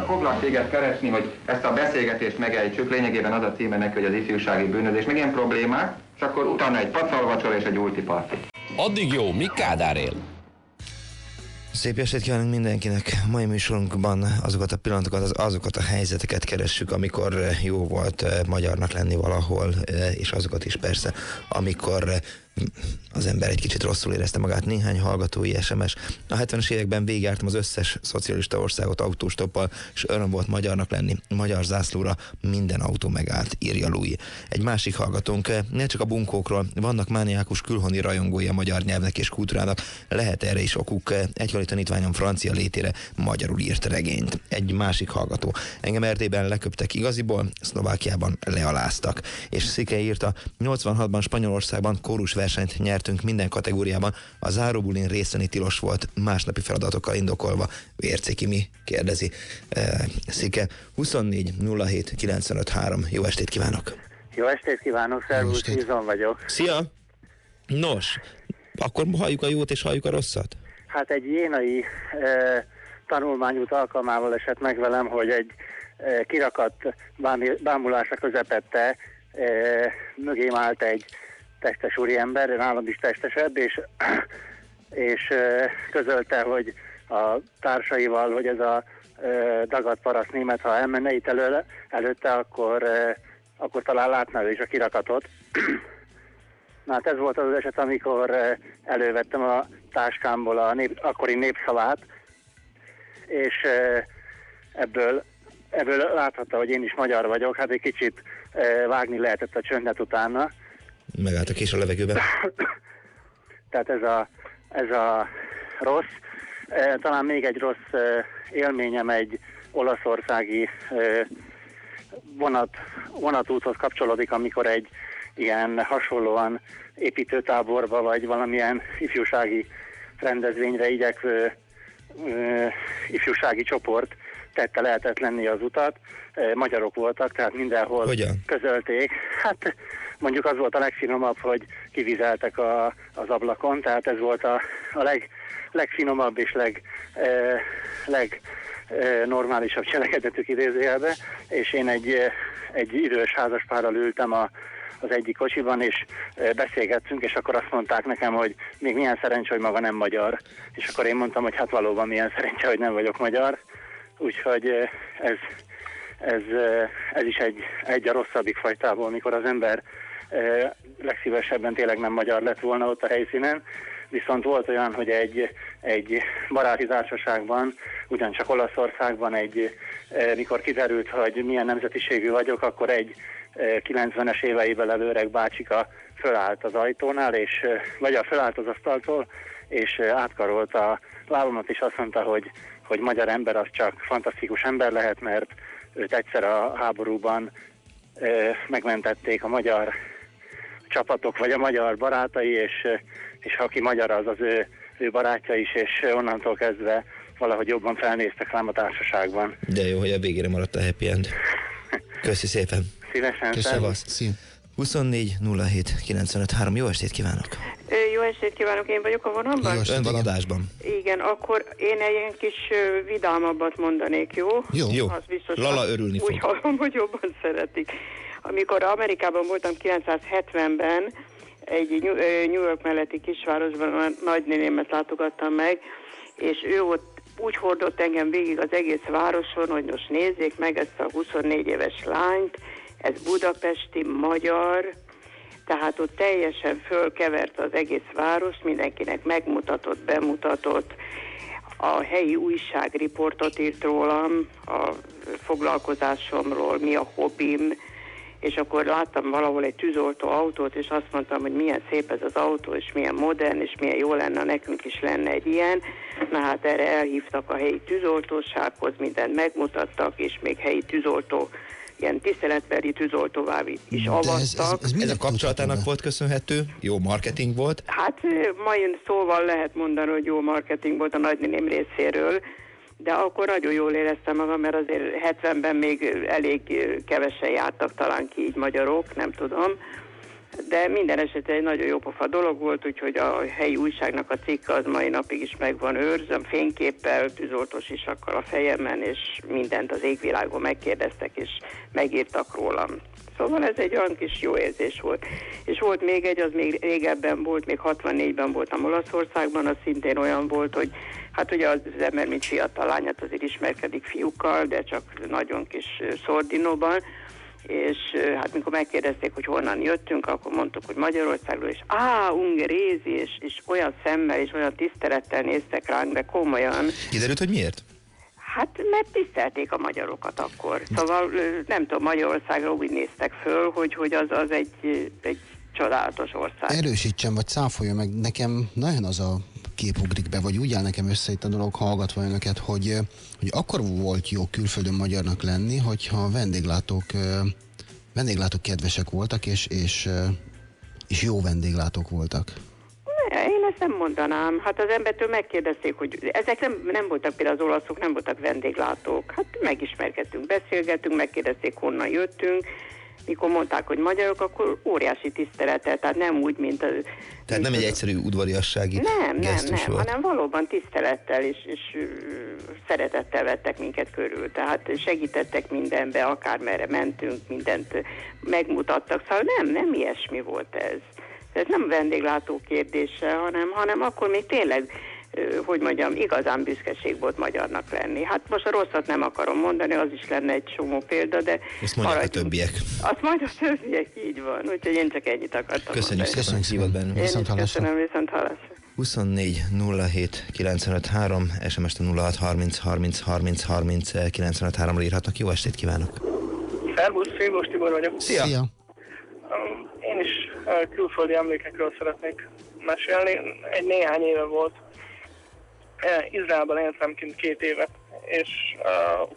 Foglak téged keresni, hogy ezt a beszélgetést megejtsük, lényegében az a címe neki, hogy az ifjúsági bűnözés, meg ilyen problémák, és akkor utána egy pacalvacsora és egy ultiparti. Addig jó, míg Kádár él. Szép estét kívánunk mindenkinek! Mai műsorunkban azokat a pillanatokat, az, azokat a helyzeteket keressük, amikor jó volt eh, magyarnak lenni valahol, eh, és azokat is persze, amikor eh, az ember egy kicsit rosszul érezte magát. Néhány hallgatói SMS. A 70-es években végigjártam az összes szocialista országot autóstoppal, és öröm volt magyarnak lenni. Magyar zászlóra minden autó megállt, írja Louis. Egy másik hallgatónk, ne csak a bunkókról, vannak mániákus külhoni rajongói a magyar nyelvnek és kultúrának, lehet erre is okuk. Egykori tanítványom francia létére magyarul írt regényt. Egy másik hallgató. Engem Erdélyben leköptek igaziból, Szlovákiában lealáztak. És Szike írta, 86-ban Spanyolországban kórus versenyt nyertünk minden kategóriában, a záróbulin részeni tilos volt, másnapi feladatokkal indokolva. Vérciki mi? kérdezi uh, Szike. 24 07 95 3. Jó estét kívánok! Jó estét kívánok, szervusz, Izon vagyok. Szia! Nos, akkor halljuk a jót és halljuk a rosszat. Hát egy jénai e, tanulmányút alkalmával esett meg velem, hogy egy e, kirakat bámulása közepette e, mögém állt egy testes úriember, nálam is testesebb, és, és közölte, hogy a társaival, hogy ez a dagadt paraszt német, ha elmenne itt elő, előtte, akkor, akkor talán látná ő is a kirakatot. Na hát ez volt az eset, amikor elővettem a táskámból a nép, akkori népszavát, és ebből, ebből láthatta, hogy én is magyar vagyok, hát egy kicsit vágni lehetett a csöndet utána. Megállt a kés a levegőben. Tehát ez a, ez a rossz. Eh, Talán még egy rossz eh, élményem egy olaszországi eh, vonat, vonatúthoz kapcsolódik, amikor egy ilyen hasonlóan építőtáborba vagy valamilyen ifjúsági rendezvényre igyekvő ö, ifjúsági csoport tette lehetetlenni az utat. Ö, Magyarok voltak, tehát mindenhol Hogyan? közölték. Hát mondjuk az volt a legfinomabb, hogy kivizeltek a, az ablakon, tehát ez volt a, a leg, legfinomabb és leg, ö, leg ö, normálisabb cselekedetük idézőjelbe, és én egy, ö, egy idős házaspárral ültem a, az egyik kocsiban, és ö, beszélgettünk, és akkor azt mondták nekem, hogy még milyen szerencsé, hogy maga nem magyar. És akkor én mondtam, hogy hát valóban milyen szerencsé, hogy nem vagyok magyar. Úgyhogy ö, ez, ez, ez is egy, egy a rosszabbik fajtából, mikor az ember legszívesebben tényleg nem magyar lett volna ott a helyszínen. Viszont volt olyan, hogy egy, egy baráti társaságban, ugyancsak Olaszországban, egy, mikor kiderült, hogy milyen nemzetiségű vagyok, akkor egy eh, 90-es éveiben levő öreg bácsika fölállt az ajtónál, és, vagy a fölállt az asztaltól, és eh, átkarolt a lábamat, és azt mondta, hogy, hogy magyar ember az csak fantasztikus ember lehet, mert őt egyszer a háborúban megmentették a magyar csapatok, vagy a magyar barátai, és, és aki magyar, az az ő, ő barátja is, és onnantól kezdve valahogy jobban felnéztek rám a társaságban. De jó, hogy a végére maradt a happy end. Köszi szépen. Szívesen. Szia. 24 07 95 3. Jó estét kívánok! Ö, Jó estét kívánok, én vagyok a vonalban? Ön van adásban. Igen, akkor én egy ilyen kis ö, vidámabbat mondanék, jó? Jó. Jó. Az biztos, Lala örülni Úgy fog. hallom, hogy jobban szeretik. Amikor Amerikában voltam 970-ben, egy New York melletti kisvárosban a nagynénémet látogattam meg, és ő ott úgy hordott engem végig az egész városon, hogy most nézzék meg ezt a 24 éves lányt, ez budapesti, magyar, tehát ott teljesen fölkevert az egész város, mindenkinek megmutatott, bemutatott, a helyi újság riportot írt rólam, a foglalkozásomról, mi a hobbim, és akkor láttam valahol egy tűzoltó autót, és azt mondtam, hogy milyen szép ez az autó, és milyen modern, és milyen jó lenne, nekünk is lenne egy ilyen. Na hát erre elhívtak a helyi tűzoltósághoz, mindent megmutattak, és még helyi tűzoltó, ilyen tiszteletbeli tűzoltóvá is avattak. Ez a kapcsolatának volt köszönhető, jó marketing volt. Hát ö, mai szóval lehet mondani, hogy jó marketing volt a nagynéném részéről, de akkor nagyon jól éreztem magam, mert azért 70-ben még elég kevesen jártak talán ki így magyarok, nem tudom. De minden esetre egy nagyon jó pofa dolog volt, úgyhogy a helyi újságnak a cikke az mai napig is megvan őrzöm, fényképpel, tűzoltós isakkal a fejemen, és mindent az égvilágon megkérdeztek, és megírtak rólam. Szóval ez egy olyan kis jó érzés volt. És volt még egy, az még régebben volt, még 64-ben voltam Olaszországban, az szintén olyan volt, hogy hát ugye az ember, mint fiatal lányat azért ismerkedik fiúkkal, de csak nagyon kis szordinóban, és hát mikor megkérdezték, hogy honnan jöttünk, akkor mondtuk, hogy Magyarországról, és á, ungerézi, és, és olyan szemmel, és olyan tisztelettel néztek ránk, de komolyan. Kiderült, hogy miért? Hát mert tisztelték a magyarokat akkor. Szóval nem tudom, Magyarországra úgy néztek föl, hogy, hogy az, az egy, egy csodálatos ország. Erősítsen, vagy cáfolja meg, nekem nagyon az a kép ugrik be, vagy úgy áll nekem össze itt a dolog hallgatva önöket, hogy, hogy akkor volt jó külföldön magyarnak lenni, hogyha a vendéglátók, vendéglátók kedvesek voltak, és, és, és jó vendéglátók voltak. Én ezt nem mondanám. Hát az embertől megkérdezték, hogy ezek nem, nem voltak például az olaszok, nem voltak vendéglátók. Hát megismerkedtünk, beszélgettünk, megkérdezték, honnan jöttünk. Mikor mondták, hogy magyarok, akkor óriási tisztelettel, tehát nem úgy, mint a... Tehát nem egy egyszerű udvariassági Nem, nem, nem, volt. hanem valóban tisztelettel és, és szeretettel vettek minket körül. Tehát segítettek mindenbe, akármerre mentünk, mindent megmutattak. Szóval nem, nem ilyesmi volt ez. Ez nem vendéglátó kérdése, hanem, hanem akkor még tényleg, hogy mondjam, igazán büszkeség volt magyarnak lenni. Hát most a rosszat nem akarom mondani, az is lenne egy csomó példa, de Ezt mondják a maradjunk. többiek. Azt majd a többiek, így van. Úgyhogy én csak ennyit akartam Köszönjük mondani. szépen, bennünket. Én is köszönöm, viszont hallásra. 24 07 95 3, SMS-t a 06 30 30 30 30 95 3 írhatnak. Jó estét kívánok! Szervusz, Szilvos Tibor vagyok. Szia! Szia. Um, Én is uh, külföldi emlékekről szeretnék mesélni. Egy néhány éve volt. Izraelben éltem kint két évet, és uh,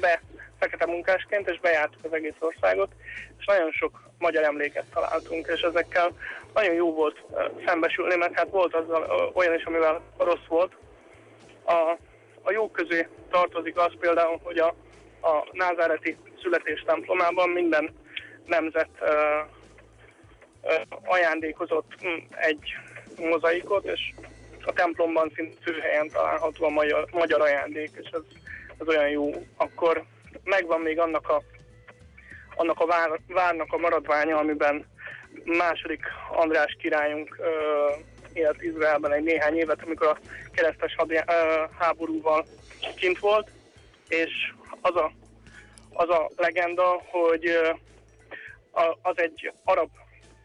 be fekete munkásként, és bejártuk az egész országot, és nagyon sok magyar emléket találtunk, és ezekkel nagyon jó volt szembesülni, mert hát volt azzal olyan is, amivel rossz volt. A, a jó közé tartozik az például, hogy a, a názáreti születés templomában minden nemzet uh, uh, ajándékozott mm, egy mozaikot, és a templomban szinte főhelyen található a magyar, magyar ajándék, és ez, ez olyan jó. Akkor megvan még annak a, annak a vár, várnak a maradványa, amiben második András királyunk uh, élt Izraelben egy néhány évet, amikor a keresztes hadi, uh, háborúval kint volt, és az a, az a legenda, hogy a- az egy arab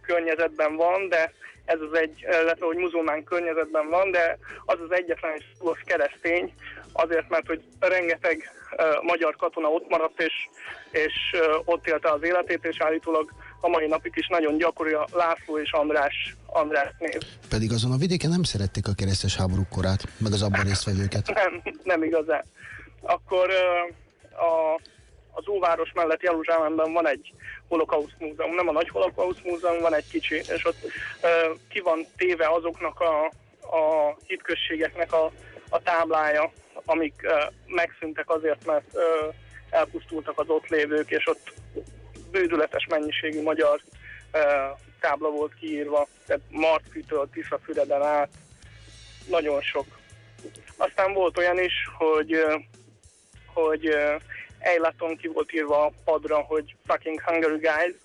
környezetben van, de ez az egy, illetve hogy muzulmán környezetben van, de az az egyetlen egy szó az keresztény, azért, mert hogy rengeteg uh, magyar katona ott maradt, és, és uh, ott élte az életét, és állítólag a mai napig is nagyon gyakori a László és András, András név. Pedig azon a vidéken nem szerették a keresztes háborúk korát, meg az abban résztvevőket. Nem, nem igazán. Akkor uh, a, az óváros mellett Jeruzsálemben van egy holokauszt múzeum, nem a nagy holokauszt múzeum, van egy kicsi, és ott uh, ki van téve azoknak a, a hitközségeknek a, a táblája, amik uh, megszűntek azért, mert uh, elpusztultak az ott lévők, és ott bődületes mennyiségű magyar uh, tábla volt kiírva, tehát Martfűtől Tiszafüreden át, nagyon sok. Aztán volt olyan is, hogy, ö, hogy ö, Ejlaton ki volt írva a padra, hogy fucking Hungary guys,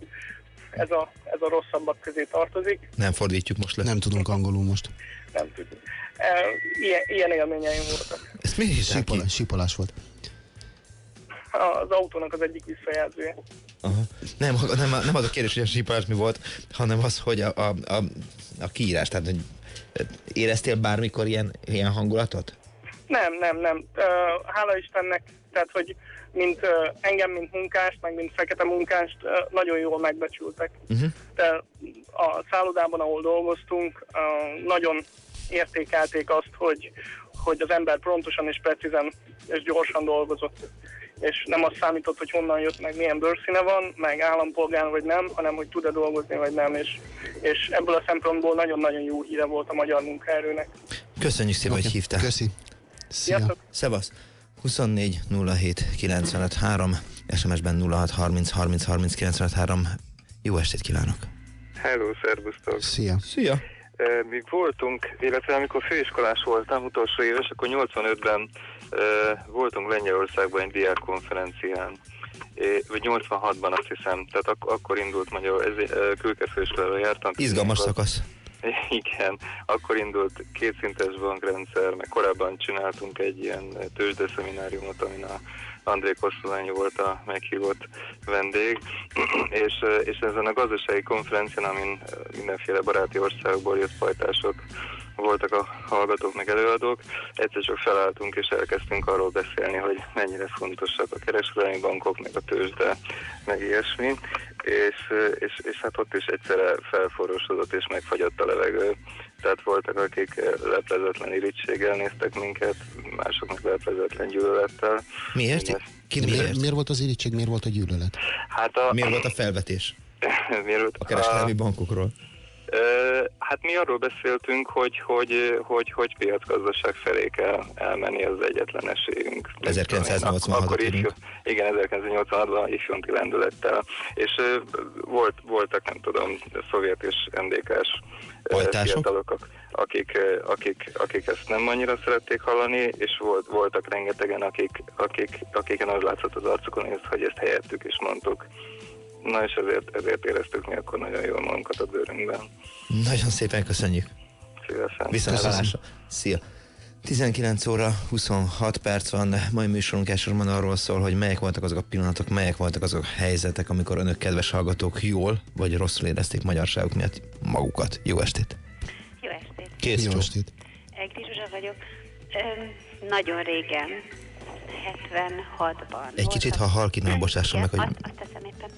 ez a, ez a rosszabbak közé tartozik, Nem fordítjuk most le. Nem tudunk angolul most. nem tudom. E, Ilyen, ilyen élményeim voltak. Ezt mi is Sipol, sipolás volt. Az autónak az egyik visszajelzője. Aha. Nem, nem, nem az a kérdés, hogy a sípolás mi volt, hanem az, hogy a, a, a, a kiírás, tehát hogy éreztél bármikor ilyen, ilyen hangulatot? Nem, nem, nem. Hála Istennek, tehát hogy mint engem, mint munkást, meg mint fekete munkást nagyon jól megbecsültek. Uh-huh. De a szállodában, ahol dolgoztunk, nagyon értékelték azt, hogy, hogy az ember pontosan és precízen és gyorsan dolgozott. És nem az számított, hogy honnan jött, meg milyen bőrszíne van, meg állampolgár vagy nem, hanem hogy tud-e dolgozni vagy nem. És, és ebből a szempontból nagyon-nagyon jó híre volt a magyar munkaerőnek. Köszönjük szépen, hogy hívtál. Köszi. Sziasztok! Szevasz. 24 07 95 3, SMS-ben 06 30 30 30 95 3. Jó estét kívánok! Hello, szervusztok! Szia! Szia! E, Mi voltunk, illetve amikor főiskolás voltam, utolsó éves, akkor 85-ben e, voltunk Lengyelországban egy diákkonferencián. É, vagy 86-ban azt hiszem, tehát ak- akkor indult magyar, ez e, külkerfőiskolára jártam. Izgalmas szakasz. Igen, akkor indult kétszintes bankrendszer, meg korábban csináltunk egy ilyen tőzsdeszemináriumot, amin a André Kosszolányi volt a meghívott vendég, és, és ezen a gazdasági konferencián, amin mindenféle baráti országból jött pajtások voltak a hallgatók meg előadók, egyszer csak felálltunk és elkezdtünk arról beszélni, hogy mennyire fontosak a kereskedelmi bankok, meg a tőzsde, meg ilyesmi, és, és, és hát ott is egyszerre felforrósodott és megfagyott a levegő. Tehát voltak, akik leplezetlen irigységgel néztek minket, mások meg leplezetlen gyűlölettel. Miért? Ki miért? miért? Volt az irítség, miért volt a gyűlölet? Hát a... Miért volt a felvetés? miért volt A kereskedelmi bankokról. Hát mi arról beszéltünk, hogy, hogy, hogy, hogy piacgazdaság felé kell elmenni, az egyetlen esélyünk. 1986-ot Akkor írunk. igen, 1986-ban ifjonti lendülettel. És volt, voltak, nem tudom, szovjet és NDK-s fiatalok, ak- akik, akik, akik ezt nem annyira szerették hallani, és volt, voltak rengetegen, akik, akik, akiken az látszott az arcukon, hogy ezt helyettük is mondtuk. Na és ezért, ezért éreztük mi akkor nagyon jól magunkat a bőrünkben. Nagyon szépen köszönjük. Szívesen. Viszontlátásra. Szia. 19 óra 26 perc van, mai műsorunk elsősorban arról szól, hogy melyek voltak azok a pillanatok, melyek voltak azok a helyzetek, amikor önök kedves hallgatók jól vagy rosszul érezték magyarságuk miatt magukat. Jó estét! Jó estét. Kész Jó estét. Egri Zsuzsa vagyok. Öm, nagyon régen, 76-ban. Egy kicsit, ha halkítna, bocsásson meg, hogy Azt, azt teszem éppen.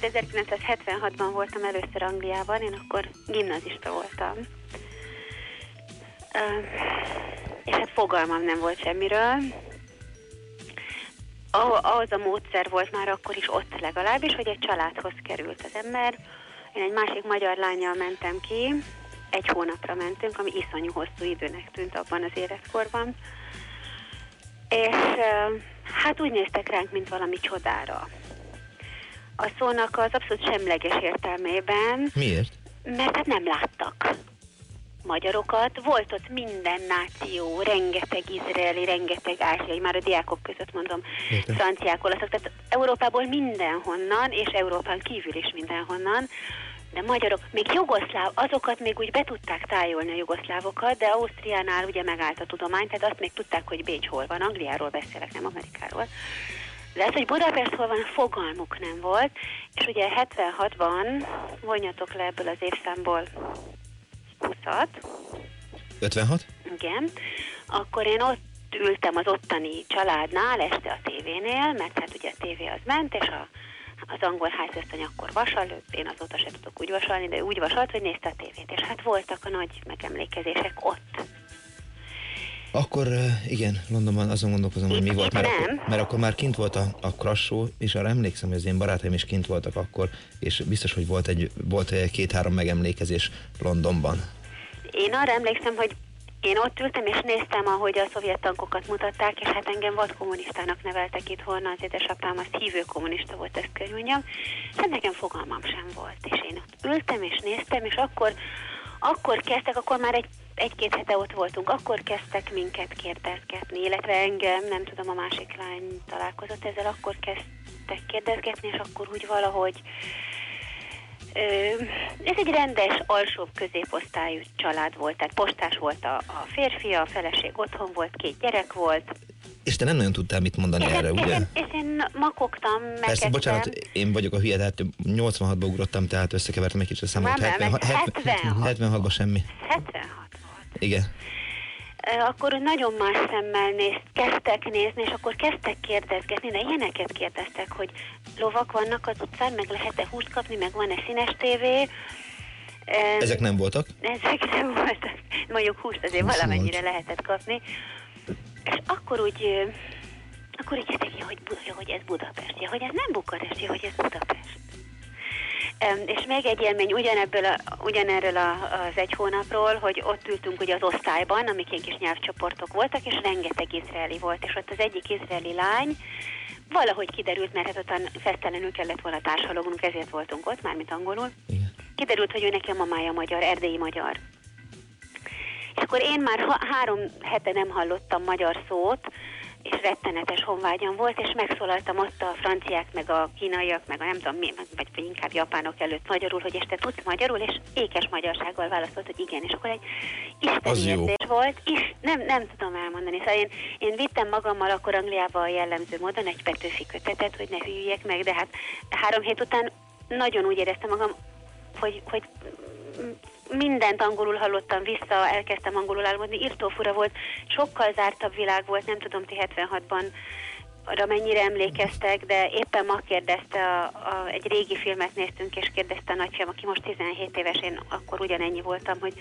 Tehát 1976-ban voltam először Angliában, én akkor gimnazista voltam. Öm, és hát fogalmam nem volt semmiről. Ah- Ahhoz a módszer volt már akkor is ott legalábbis, hogy egy családhoz került az ember. Én egy másik magyar lányjal mentem ki, egy hónapra mentünk, ami iszonyú hosszú időnek tűnt abban az életkorban. És hát úgy néztek ránk, mint valami csodára. A szónak az abszolút semleges értelmében, miért? mert hát nem láttak magyarokat. Volt ott minden náció, rengeteg izraeli, rengeteg ázsiai, már a diákok között mondom, Értem. franciák, olaszok, tehát Európából mindenhonnan, és Európán kívül is mindenhonnan, de magyarok, még jugoszláv, azokat még úgy be tudták tájolni a jugoszlávokat, de Ausztriánál ugye megállt a tudomány, tehát azt még tudták, hogy Bécs hol van, Angliáról beszélek, nem Amerikáról. Ez, hogy Budapest hol van, fogalmuk nem volt, és ugye 76-ban, vonjatok le ebből az évszámból 20-at, 56? igen, akkor én ott ültem az ottani családnál, este a tévénél, mert hát ugye a tévé az ment, és a, az angol házasszony akkor vasal, én azóta se tudok úgy vasalni, de úgy vasalt, hogy nézte a tévét, és hát voltak a nagy megemlékezések ott. Akkor igen, Londonban azon gondolkozom, hogy mi volt, mert nem. akkor, mert akkor már kint volt a, a crash show, és arra emlékszem, hogy az én barátaim is kint voltak akkor, és biztos, hogy volt egy volt egy két-három megemlékezés Londonban. Én arra emlékszem, hogy én ott ültem és néztem, ahogy a szovjet tankokat mutatták, és hát engem vad kommunistának neveltek itthon, az édesapám az hívő kommunista volt, ezt kell mondjam, hát nekem fogalmam sem volt. És én ott ültem és néztem, és akkor, akkor kezdtek, akkor már egy, egy-két hete ott voltunk, akkor kezdtek minket kérdezgetni, illetve engem, nem tudom, a másik lány találkozott ezzel, akkor kezdtek kérdezgetni, és akkor úgy valahogy ez egy rendes, alsóbb középosztályú család volt, tehát postás volt a, a férfi, a feleség otthon volt, két gyerek volt. És te nem nagyon tudtál mit mondani És erre, én, és, ugye? és én makogtam, Persze, megkezdtem. bocsánat, én vagyok a hülye, tehát 86-ba ugrottam, tehát összekevertem egy kicsit a. Nem, nem, ez 76. 76-ban semmi. 76. Igen. Akkor nagyon más szemmel néz, kezdtek nézni, és akkor kezdtek kérdezgetni, de ilyeneket kérdeztek, hogy lovak vannak az utcán, meg lehet-e húst kapni, meg van-e színes tévé. Ezek nem voltak? Ezek nem voltak. Mondjuk húst azért Hús valamennyire volt. lehetett kapni. És akkor úgy, akkor így kezdtek, ja, hogy, hogy ez Budapest, hogy ez nem Bukarest, hogy ez Budapest. És még egy élmény ugyanebből a, ugyanerről a, az egy hónapról, hogy ott ültünk ugye az osztályban, amik ilyen kis nyelvcsoportok voltak, és rengeteg izraeli volt, és ott az egyik izraeli lány, valahogy kiderült, mert hát ottan fesztelenül kellett volna társalognunk, ezért voltunk ott, mármint angolul. Kiderült, hogy ő neki a mamája magyar, erdélyi magyar. És akkor én már ha, három hete nem hallottam magyar szót, és rettenetes honvágyam volt, és megszólaltam ott a franciák, meg a kínaiak, meg a nem tudom mi, meg, vagy, vagy inkább japánok előtt magyarul, hogy este tudsz magyarul, és ékes magyarsággal válaszolt, hogy igen, és akkor egy isteni érzés volt, és nem, nem tudom elmondani. Szóval én, én vittem magammal akkor Angliába a jellemző módon egy Petőfi kötetet, hogy ne hülyek meg, de hát három hét után nagyon úgy éreztem magam, hogy, hogy mindent angolul hallottam vissza, elkezdtem angolul álmodni, írtó fura volt, sokkal zártabb világ volt, nem tudom, ti 76-ban arra mennyire emlékeztek, de éppen ma kérdezte, a, a, egy régi filmet néztünk, és kérdezte a nagyfiam, aki most 17 éves, én akkor ugyanennyi voltam, hogy,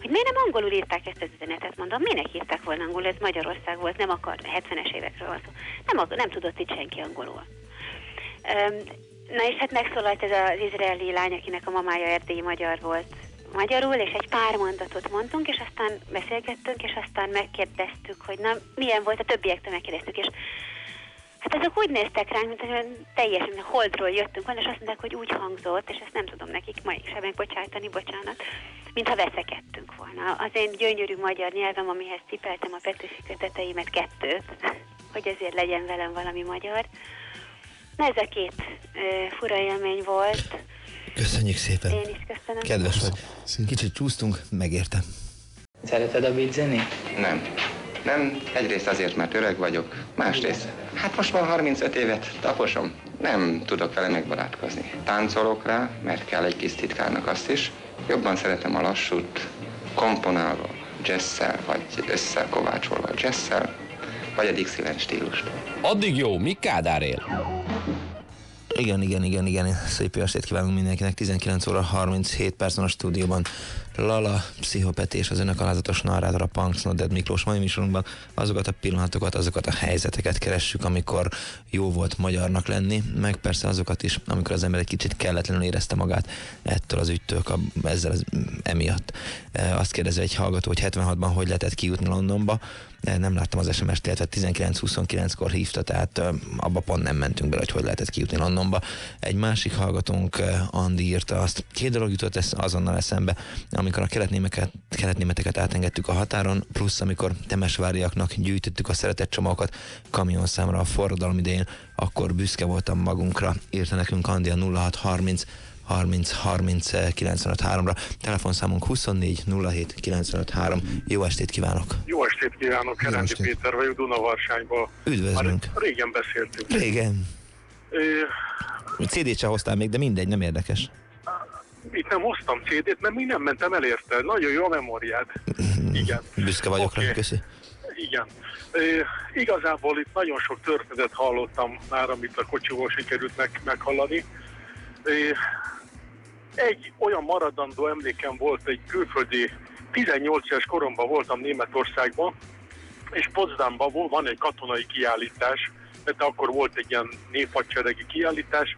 hogy miért nem angolul írták ezt az üzenetet, mondom, minek írták volna angolul, ez Magyarország volt, nem akar, 70-es évekről van szó. Nem, nem tudott itt senki angolul. Na és hát megszólalt ez az izraeli lány, akinek a mamája erdélyi magyar volt magyarul, és egy pár mondatot mondtunk, és aztán beszélgettünk, és aztán megkérdeztük, hogy na, milyen volt, a többiektől megkérdeztük, és hát azok úgy néztek ránk, mint hogy teljesen holdról jöttünk volna, és azt mondták, hogy úgy hangzott, és ezt nem tudom nekik ma sem megbocsájtani, bocsánat, mintha veszekedtünk volna. Az én gyönyörű magyar nyelvem, amihez cipeltem a Petőfi köteteimet kettőt, hogy ezért legyen velem valami magyar. Na ez a két ö, fura élmény volt. Köszönjük szépen. Én is köszönöm. Kedves vagy. Kicsit csúsztunk, megértem. Szereted a beat zenét? Nem. Nem, egyrészt azért, mert öreg vagyok, másrészt, hát most már 35 évet taposom, nem tudok vele megbarátkozni. Táncolok rá, mert kell egy kis titkárnak azt is, jobban szeretem a lassút, komponálva, jazzszel, vagy összekovácsolva jazzszel, vagy a Dixieland stílust. Addig jó, míg Kádár él. Igen, igen, igen, igen. Szép jó estét kívánunk mindenkinek. 19 óra 37 perc van a stúdióban. Lala, Pszichopeti és az önök alázatos narrátor, a Punks Not Dead Miklós mai műsorunkban azokat a pillanatokat, azokat a helyzeteket keressük, amikor jó volt magyarnak lenni, meg persze azokat is, amikor az ember egy kicsit kelletlenül érezte magát ettől az ügytől, a, ezzel az, emiatt. E, Azt kérdezi egy hallgató, hogy 76-ban hogy lehetett kijutni Londonba. E, Nem láttam az SMS-t, illetve 19-29-kor hívta, tehát e, abba pont nem mentünk bele, hogy hogy lehetett kijutni Londonba. Egy másik hallgatónk, e, Andi írta azt, két dolog jutott esz- azonnal eszembe, amikor a keletnémeket, keletnémeteket átengedtük a határon, plusz amikor temesváriaknak gyűjtöttük a szeretett csomagokat kamionszámra a forradalom idején, akkor büszke voltam magunkra, írta nekünk Andi a 0630 30 30 95 3-ra. Telefonszámunk 24 07 95 3. Jó estét kívánok! Jó estét kívánok, Kerendi. Péter vagyok Dunavarságból. Üdvözlünk! Már régen beszéltünk. Régen. Ö, CD-t hoztál még, de mindegy, nem érdekes. Itt nem hoztam CD-t, mert még nem mentem el érte. Nagyon jó a memóriád. Igen. Büszke vagyok Oké. rá, köszi. Igen. Ö, igazából itt nagyon sok történetet hallottam már, amit a kocsiból sikerült meg, meghallani. Ö, egy olyan maradandó emlékem volt, egy külföldi, 18 éves koromban voltam Németországban, és Potsdamban van egy katonai kiállítás, mert akkor volt egy ilyen néphadseregi kiállítás,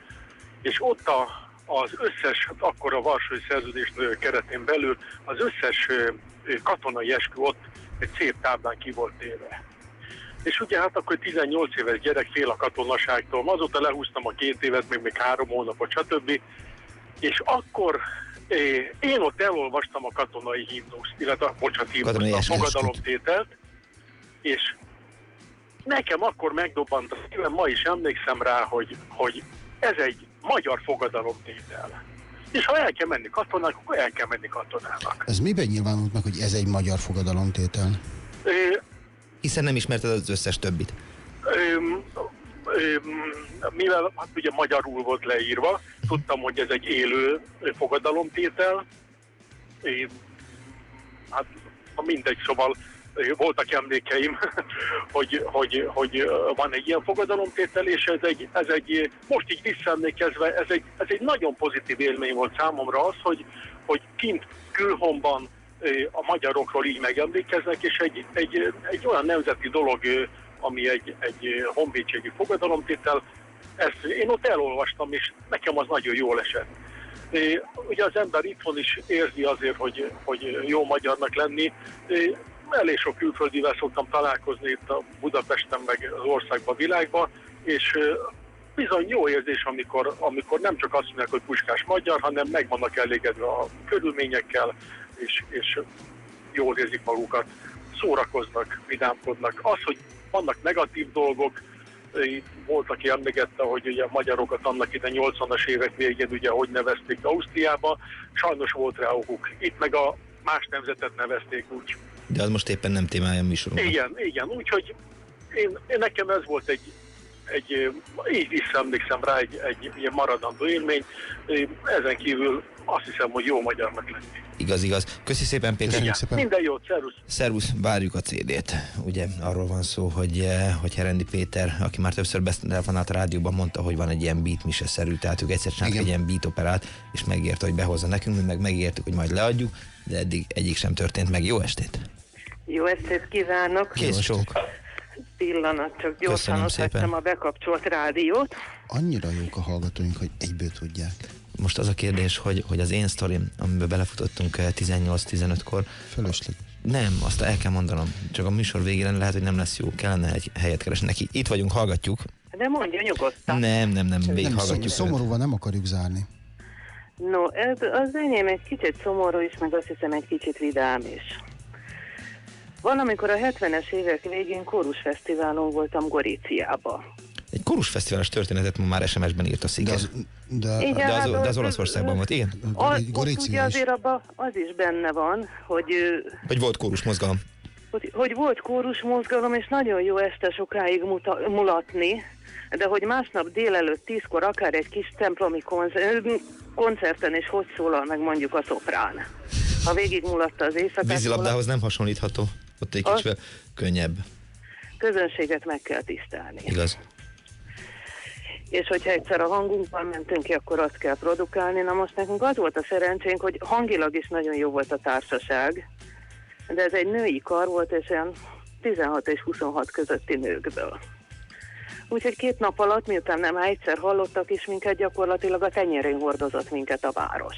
és ott a, az összes, hát akkor a Varsói Szerződés keretén belül az összes katonai eskü ott egy szép táblán ki volt téve. És ugye hát akkor 18 éves gyerek fél a katonaságtól, azóta lehúztam a két évet, még, még három hónapot, stb. És akkor én ott elolvastam a katonai himnuszt, illetve, bocsánat, himnuszt, a fogadalomtételt, és nekem akkor megdobbant a szívem, ma is emlékszem rá, hogy, hogy ez egy magyar fogadalomtétel. És ha el kell menni katonának, akkor el kell menni katonának. Ez miben nyilvánult meg, hogy ez egy magyar fogadalomtétel? Ö, Hiszen nem ismerted az összes többit. Öm, öm, mivel hát ugye magyarul volt leírva, tudtam, hogy ez egy élő fogadalomtétel. Én, hát mindegy, szóval voltak emlékeim, hogy, hogy, hogy van egy ilyen fogadalomtétel, és ez egy, ez egy most így visszaemlékezve, ez egy, ez egy nagyon pozitív élmény volt számomra az, hogy, hogy kint külhomban a magyarokról így megemlékeznek, és egy, egy, egy olyan nemzeti dolog, ami egy, egy honvédségi fogadalomtétel, ezt én ott elolvastam, és nekem az nagyon jól esett. Ugye az ember itthon is érzi azért, hogy, hogy jó magyarnak lenni. Elég sok külföldivel szoktam találkozni itt a Budapesten, meg az országban, világban, és bizony jó érzés, amikor, amikor nem csak azt mondják, hogy puskás magyar, hanem meg vannak elégedve a körülményekkel, és, és jól érzik magukat, szórakoznak, vidámkodnak. Az, hogy vannak negatív dolgok, volt, aki emlegette, hogy ugye a magyarokat annak ide 80-as évek végén ugye hogy nevezték Ausztriába, sajnos volt rá okuk. Itt meg a más nemzetet nevezték úgy. De az most éppen nem témája a műsorunknak. Igen, igen, úgyhogy én, én nekem ez volt egy, egy így visszaemlékszem rá, egy, egy ilyen maradandó élmény. Ezen kívül azt hiszem, hogy jó magyarnak lenni. Igaz, igaz. Köszi szépen, Péter. Igen. Minden jót, szervusz! Szervusz, várjuk a CD-t. Ugye arról van szó, hogy, eh, hogy Herendi Péter, aki már többször telefonált a rádióban, mondta, hogy van egy ilyen beat mise-szerű, tehát ők egyszer csináltak egy ilyen beat operát, és megérte, hogy behozza nekünk, mi meg megértük, hogy majd leadjuk, de eddig egyik sem történt meg. Jó estét! Jó estét kívánok! Kész sok! Pillanat, csak gyorsan Köszönöm ott szépen. hagytam a bekapcsolt rádiót. Annyira jók a hallgatóink, hogy egyből tudják. Most az a kérdés, hogy, hogy az én sztorim, amiben belefutottunk eh, 18-15-kor. Fölösleg. Nem, azt el kell mondanom. Csak a műsor végére lehet, hogy nem lesz jó. Kellene egy helyet keresni neki. Itt vagyunk, hallgatjuk. De mondja nyugodtan. Nem, nem, nem, végig nem, hallgatjuk. szom- szomorúval nem akarjuk zárni. No, ez, az enyém egy kicsit szomorú is, meg azt hiszem egy kicsit vidám is. Valamikor a 70-es évek végén kórusfesztiválon voltam Goríciába. Egy korus fesztiválos történetet ma már SMS-ben írt a Sziget. De, Igen, de, az, hát de az az- Olaszországban volt, igen? A, ott ugye azért abban az is benne van, hogy, Hogy volt kórus mozgalom. hogy, hogy volt kórus mozgalom, és nagyon jó este sokáig muta, mulatni, de hogy másnap délelőtt tízkor akár egy kis templomi konz- koncerten is hogy szólal meg mondjuk a szoprán. Ha végig mulatta az éjszakát, Vízilabdához nem hasonlítható. Ott egy kicsit könnyebb. közönséget meg kell tisztelni. Igaz. És hogyha egyszer a hangunkban mentünk ki, akkor azt kell produkálni. Na most nekünk az volt a szerencsénk, hogy hangilag is nagyon jó volt a társaság, de ez egy női kar volt, és olyan 16 és 26 közötti nőkből. Úgyhogy két nap alatt, miután nem egyszer hallottak is minket, gyakorlatilag a tenyerén hordozott minket a város.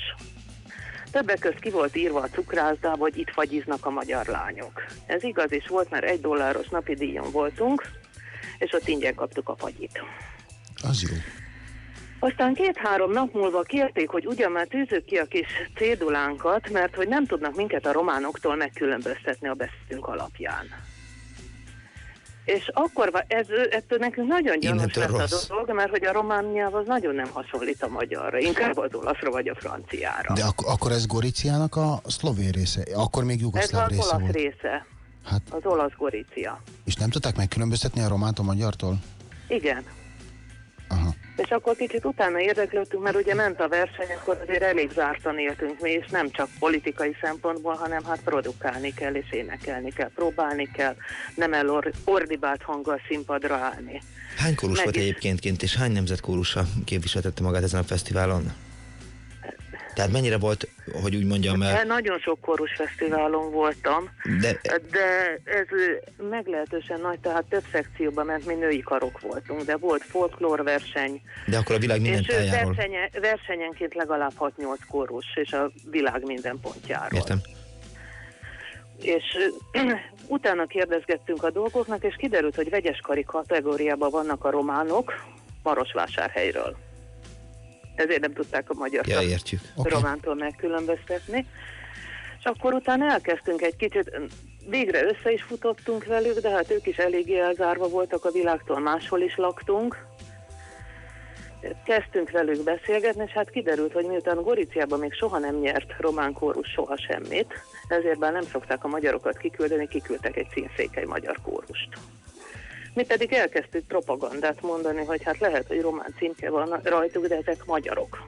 Többek közt ki volt írva a cukrászdába, hogy itt fagyiznak a magyar lányok. Ez igaz is volt, mert egy dolláros napi díjon voltunk, és ott ingyen kaptuk a fagyit. Az jó. Aztán két-három nap múlva kérték, hogy ugyan már tűzzük ki a kis cédulánkat, mert hogy nem tudnak minket a románoktól megkülönböztetni a beszélünk alapján. És akkor ez, ettől nekünk nagyon gyanús lett a rossz. dolog, mert hogy a román nyelv az nagyon nem hasonlít a magyarra, inkább az olaszra vagy a franciára. De ak- akkor ez Goriciának a szlovén része, akkor még jugoszláv az része olasz volt. része. Hát. Az olasz Gorícia. És nem tudták megkülönböztetni a románt a magyartól? Igen. És akkor kicsit utána érdeklődtünk, mert ugye ment a verseny, akkor azért elég zártan éltünk mi, és nem csak politikai szempontból, hanem hát produkálni kell, és énekelni kell, próbálni kell, nem el or- ordibált hanggal színpadra állni. Hány kórus Meg volt is. egyébként kint, és hány nemzetkórusa képviseltette magát ezen a fesztiválon? Tehát mennyire volt, hogy úgy mondjam, eh, Hát Nagyon sok korus fesztiválon voltam, de de ez ö, meglehetősen nagy, tehát több szekcióban ment, mi női karok voltunk, de volt folklórverseny, de akkor a világ minden és ö, tájáról. versenye, versenyenként legalább 6-8 kórus, és a világ minden pontjáról. Értem. És utána kérdezgettünk a dolgoknak, és kiderült, hogy vegyes kari kategóriában vannak a románok Marosvásárhelyről. Ezért nem tudták a magyar Ja, értjük. okay. romántól megkülönböztetni. És akkor utána elkezdtünk egy kicsit, végre össze is futottunk velük, de hát ők is eléggé elzárva voltak a világtól, máshol is laktunk. Kezdtünk velük beszélgetni, és hát kiderült, hogy miután Goríciában még soha nem nyert román kórus soha semmit, ezért bár nem szokták a magyarokat kiküldeni, kiküldtek egy színszékely magyar kórust. Mi pedig elkezdtük propagandát mondani, hogy hát lehet, hogy román címke van rajtuk, de ezek magyarok.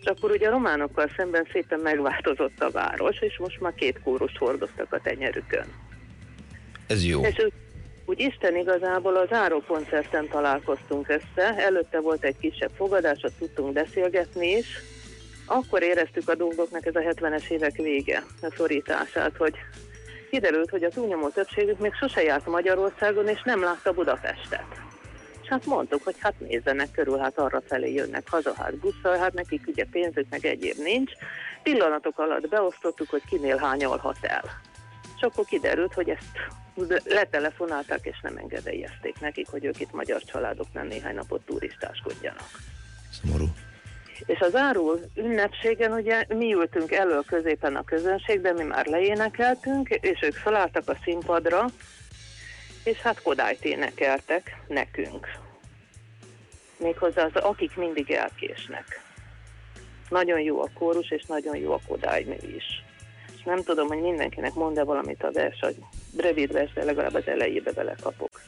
És akkor ugye a románokkal szemben szépen megváltozott a város, és most már két kórust hordoztak a tenyerükön. Ez jó. És úgy, úgy Isten igazából a záró koncerten találkoztunk össze, előtte volt egy kisebb fogadás, ott tudtunk beszélgetni is. Akkor éreztük a dolgoknak ez a 70-es évek vége, a szorítását, hogy kiderült, hogy a túlnyomó többségük még sose járt Magyarországon, és nem látta Budapestet. És hát mondtuk, hogy hát nézzenek körül, hát arra felé jönnek haza, hát busszal, hát nekik ugye pénzük meg egyéb nincs. Pillanatok alatt beosztottuk, hogy kinél hány alhat el. És akkor kiderült, hogy ezt letelefonálták, és nem engedélyezték nekik, hogy ők itt magyar családoknál néhány napot turistáskodjanak. Szomorú. És az árul ünnepségen ugye mi ültünk elől középen a közönségben, mi már leénekeltünk, és ők felálltak a színpadra, és hát Kodályt énekeltek nekünk. Méghozzá az, akik mindig elkésnek. Nagyon jó a kórus, és nagyon jó a Kodálymű is. És nem tudom, hogy mindenkinek mond-e valamit a vers, hogy rövid vers, de legalább az elejébe belekapok.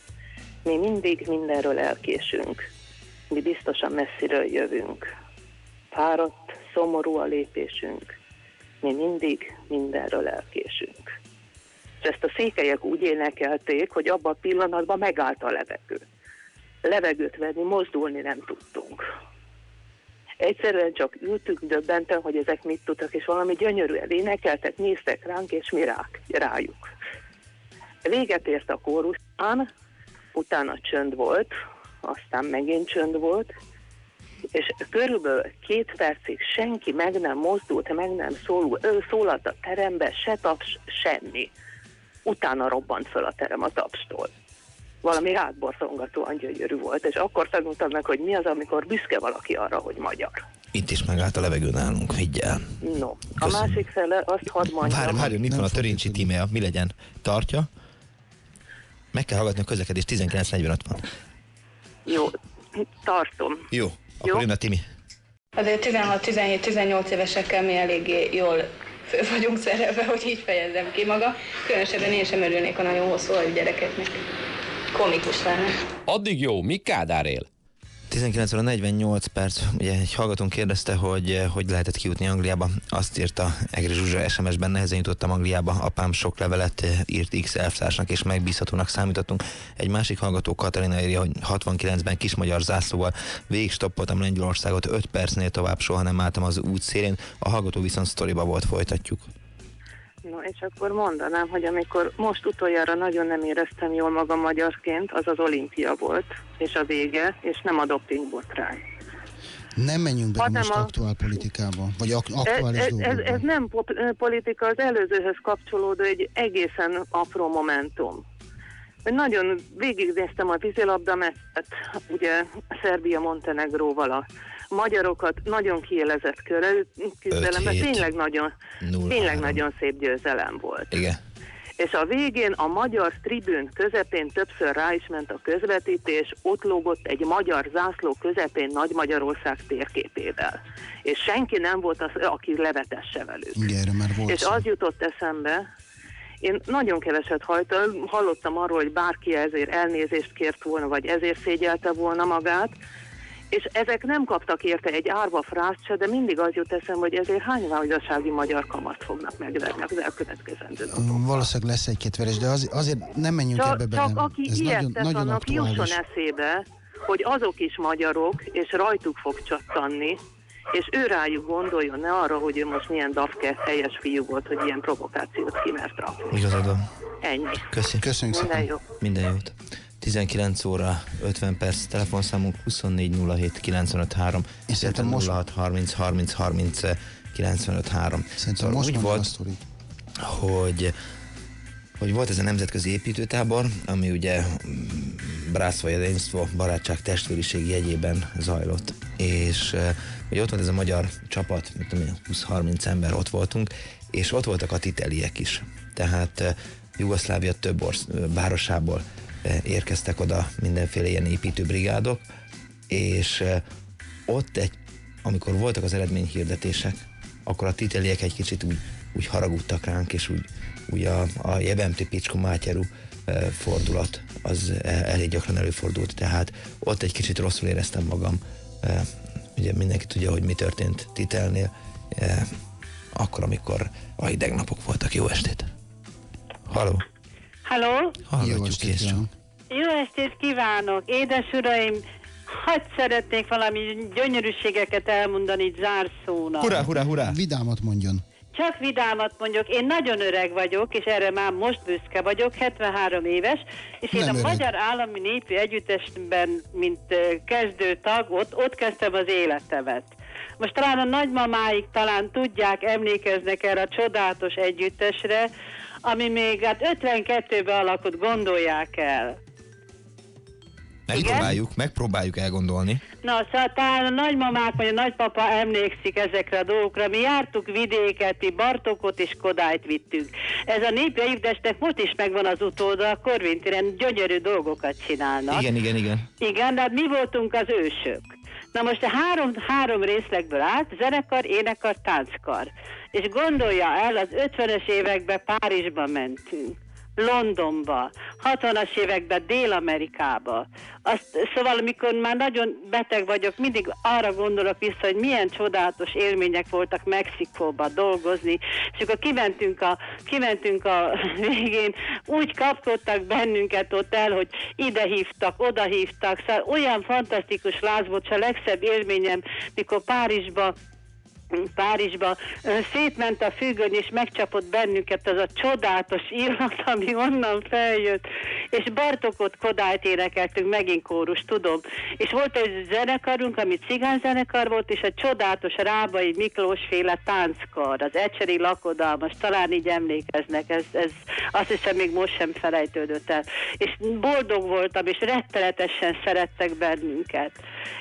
Mi mindig mindenről elkésünk. Mi biztosan messziről jövünk. Fáradt, szomorú a lépésünk. Mi mindig mindenről elkésünk. És ezt a székelyek úgy énekelték, hogy abban a pillanatban megállt a levegő. Levegőt venni, mozdulni nem tudtunk. Egyszerűen csak ültünk döbbenten, hogy ezek mit tudtak, és valami gyönyörűen énekeltek, néztek ránk, és mi rák, rájuk. Véget ért a kórusán, utána csönd volt, aztán megint csönd volt, és körülbelül két percig senki meg nem mozdult, meg nem szólul, ő szólalt a terembe, se taps, semmi. Utána robbant föl a terem a tapstól. Valami rádborzongatóan gyönyörű volt, és akkor tanultam meg, hogy mi az, amikor büszke valaki arra, hogy magyar. Itt is megállt a levegő nálunk, higgyel. No, a másik fele azt hadd mondjam. Várj, várjon, itt van a Törincsi tímea, mi legyen? Tartja? Meg kell hallgatni a közlekedés, 19.45 van. Jó, tartom. Jó, akkor jön a Timi. Azért 16-17-18 évesekkel mi eléggé jól föl vagyunk szerelve, hogy így fejezzem ki maga. Különösebben én sem örülnék a nagyon hosszú ajú gyerekeknek. Komikus lenne. Addig jó, mi Kádár él? 19 óra 48 perc, ugye egy hallgatónk kérdezte, hogy eh, hogy lehetett kijutni Angliába. Azt írta Egri Zsuzsa SMS-ben, nehezen jutottam Angliába, apám sok levelet eh, írt X elvtársnak és megbízhatónak számítottunk. Egy másik hallgató Katalina írja, hogy 69-ben kis magyar zászlóval végig stoppoltam Lengyelországot, 5 percnél tovább soha nem álltam az út szélén, a hallgató viszont sztoriba volt, folytatjuk. No, és akkor mondanám, hogy amikor most utoljára nagyon nem éreztem jól magam magyarként, az az olimpia volt, és a vége, és nem a doping botrány. Nem menjünk bele most a- aktuál politikába, vagy ak- Ez, aktuális ez, ez, dolgokba. ez nem pop- politika, az előzőhöz kapcsolódó egy egészen apró momentum. Nagyon végignéztem a vízilabda meccset, ugye Szerbia-Montenegróval a magyarokat, nagyon kielezett körül küzdelemben, tényleg nagyon, Nulla tényleg három. nagyon szép győzelem volt. Igen. És a végén a magyar tribűn közepén többször rá is ment a közvetítés, ott lógott egy magyar zászló közepén Nagy Magyarország térképével. És senki nem volt az, aki levetesse velük. Igen, már volt És szó. az jutott eszembe, én nagyon keveset hallottam arról, hogy bárki ezért elnézést kért volna, vagy ezért szégyelte volna magát, és ezek nem kaptak érte egy árva frászt se, de mindig az jut eszembe, hogy ezért hány vajdasági magyar kamat fognak megverni az elkövetkezendő napokban. Valószínűleg lesz egy-két veres, de az, azért nem menjünk ebbe Csak, bele. csak aki Ez ilyet nagyon, tesz, nagyon annak jusson aktuális. eszébe, hogy azok is magyarok, és rajtuk fog csattanni, és ő rájuk gondoljon, ne arra, hogy ő most milyen dafke helyes fiú volt, hogy ilyen provokációt kimert rakni. Igazad van. Ennyi. Köszi. Köszönjük Minden jó. Minden jót. 19 óra 50 perc, telefonszámunk 2407 953, És szerintem most- 06 30 30 30 953. Szerintem most úgy mondod a volt, hogy hogy volt ez a nemzetközi építőtábor, ami ugye mm, brászva jelensztvo barátság testvériség jegyében zajlott. És ugye ott volt ez a magyar csapat, mit tudom én, 20-30 ember ott voltunk, és ott voltak a titeliek is. Tehát eh, Jugoszlávia több orsz, városából érkeztek oda mindenféle ilyen építőbrigádok, és eh, ott egy, amikor voltak az eredményhirdetések, akkor a titeliek egy kicsit úgy, úgy haragudtak ránk, és úgy, úgy a, a Jebemti Picsko Mátyerú eh, fordulat az eh, elég gyakran előfordult, tehát ott egy kicsit rosszul éreztem magam. Eh, Ugye mindenki tudja, hogy mi történt Titelnél, eh, akkor, amikor a hideg napok voltak. Jó estét! Halló! Halló? Hallgatjuk és Jó estét kívánok! Édes uraim, hagy szeretnék valami gyönyörűségeket elmondani itt zárszónak. Hurrá, hurrá, hurrá! Vidámat mondjon. Csak vidámat mondjuk, én nagyon öreg vagyok, és erre már most büszke vagyok, 73 éves, és én Nem a öreg. Magyar Állami Népi Együttesben, mint kezdő tag, ott, ott kezdtem az életemet. Most talán a nagymamáik talán tudják, emlékeznek erre a csodálatos együttesre, ami még hát 52-ben alakult, gondolják el. Megpróbáljuk, megpróbáljuk elgondolni. Na, szóval talán a nagymamák vagy a nagypapa emlékszik ezekre a dolgokra. Mi jártuk vidéket, mi Bartokot és Kodályt vittünk. Ez a népi évdesnek most is megvan az utóda, a Korvintéren gyönyörű dolgokat csinálnak. Igen, igen, igen. Igen, de hát mi voltunk az ősök. Na most a három, három részlegből állt, zenekar, énekar, tánckar. És gondolja el, az 50-es években Párizsba mentünk. Londonba, 60-as években Dél-Amerikába. Azt, szóval, amikor már nagyon beteg vagyok, mindig arra gondolok vissza, hogy milyen csodálatos élmények voltak Mexikóba dolgozni, és akkor kimentünk a, kimentünk a végén, úgy kapkodtak bennünket ott el, hogy ide hívtak, oda hívtak, szóval olyan fantasztikus láz volt, a legszebb élményem, mikor Párizsba Párizsba, szétment a függöny, és megcsapott bennünket az a csodálatos illat, ami onnan feljött, és Bartokot Kodályt énekeltünk, megint kórus, tudom. És volt egy zenekarunk, ami cigányzenekar volt, és egy csodálatos Rábai Miklós féle tánckar, az Ecseri lakodalmas, talán így emlékeznek, ez, ez azt hiszem még most sem felejtődött el. És boldog voltam, és rettenetesen szerettek bennünket.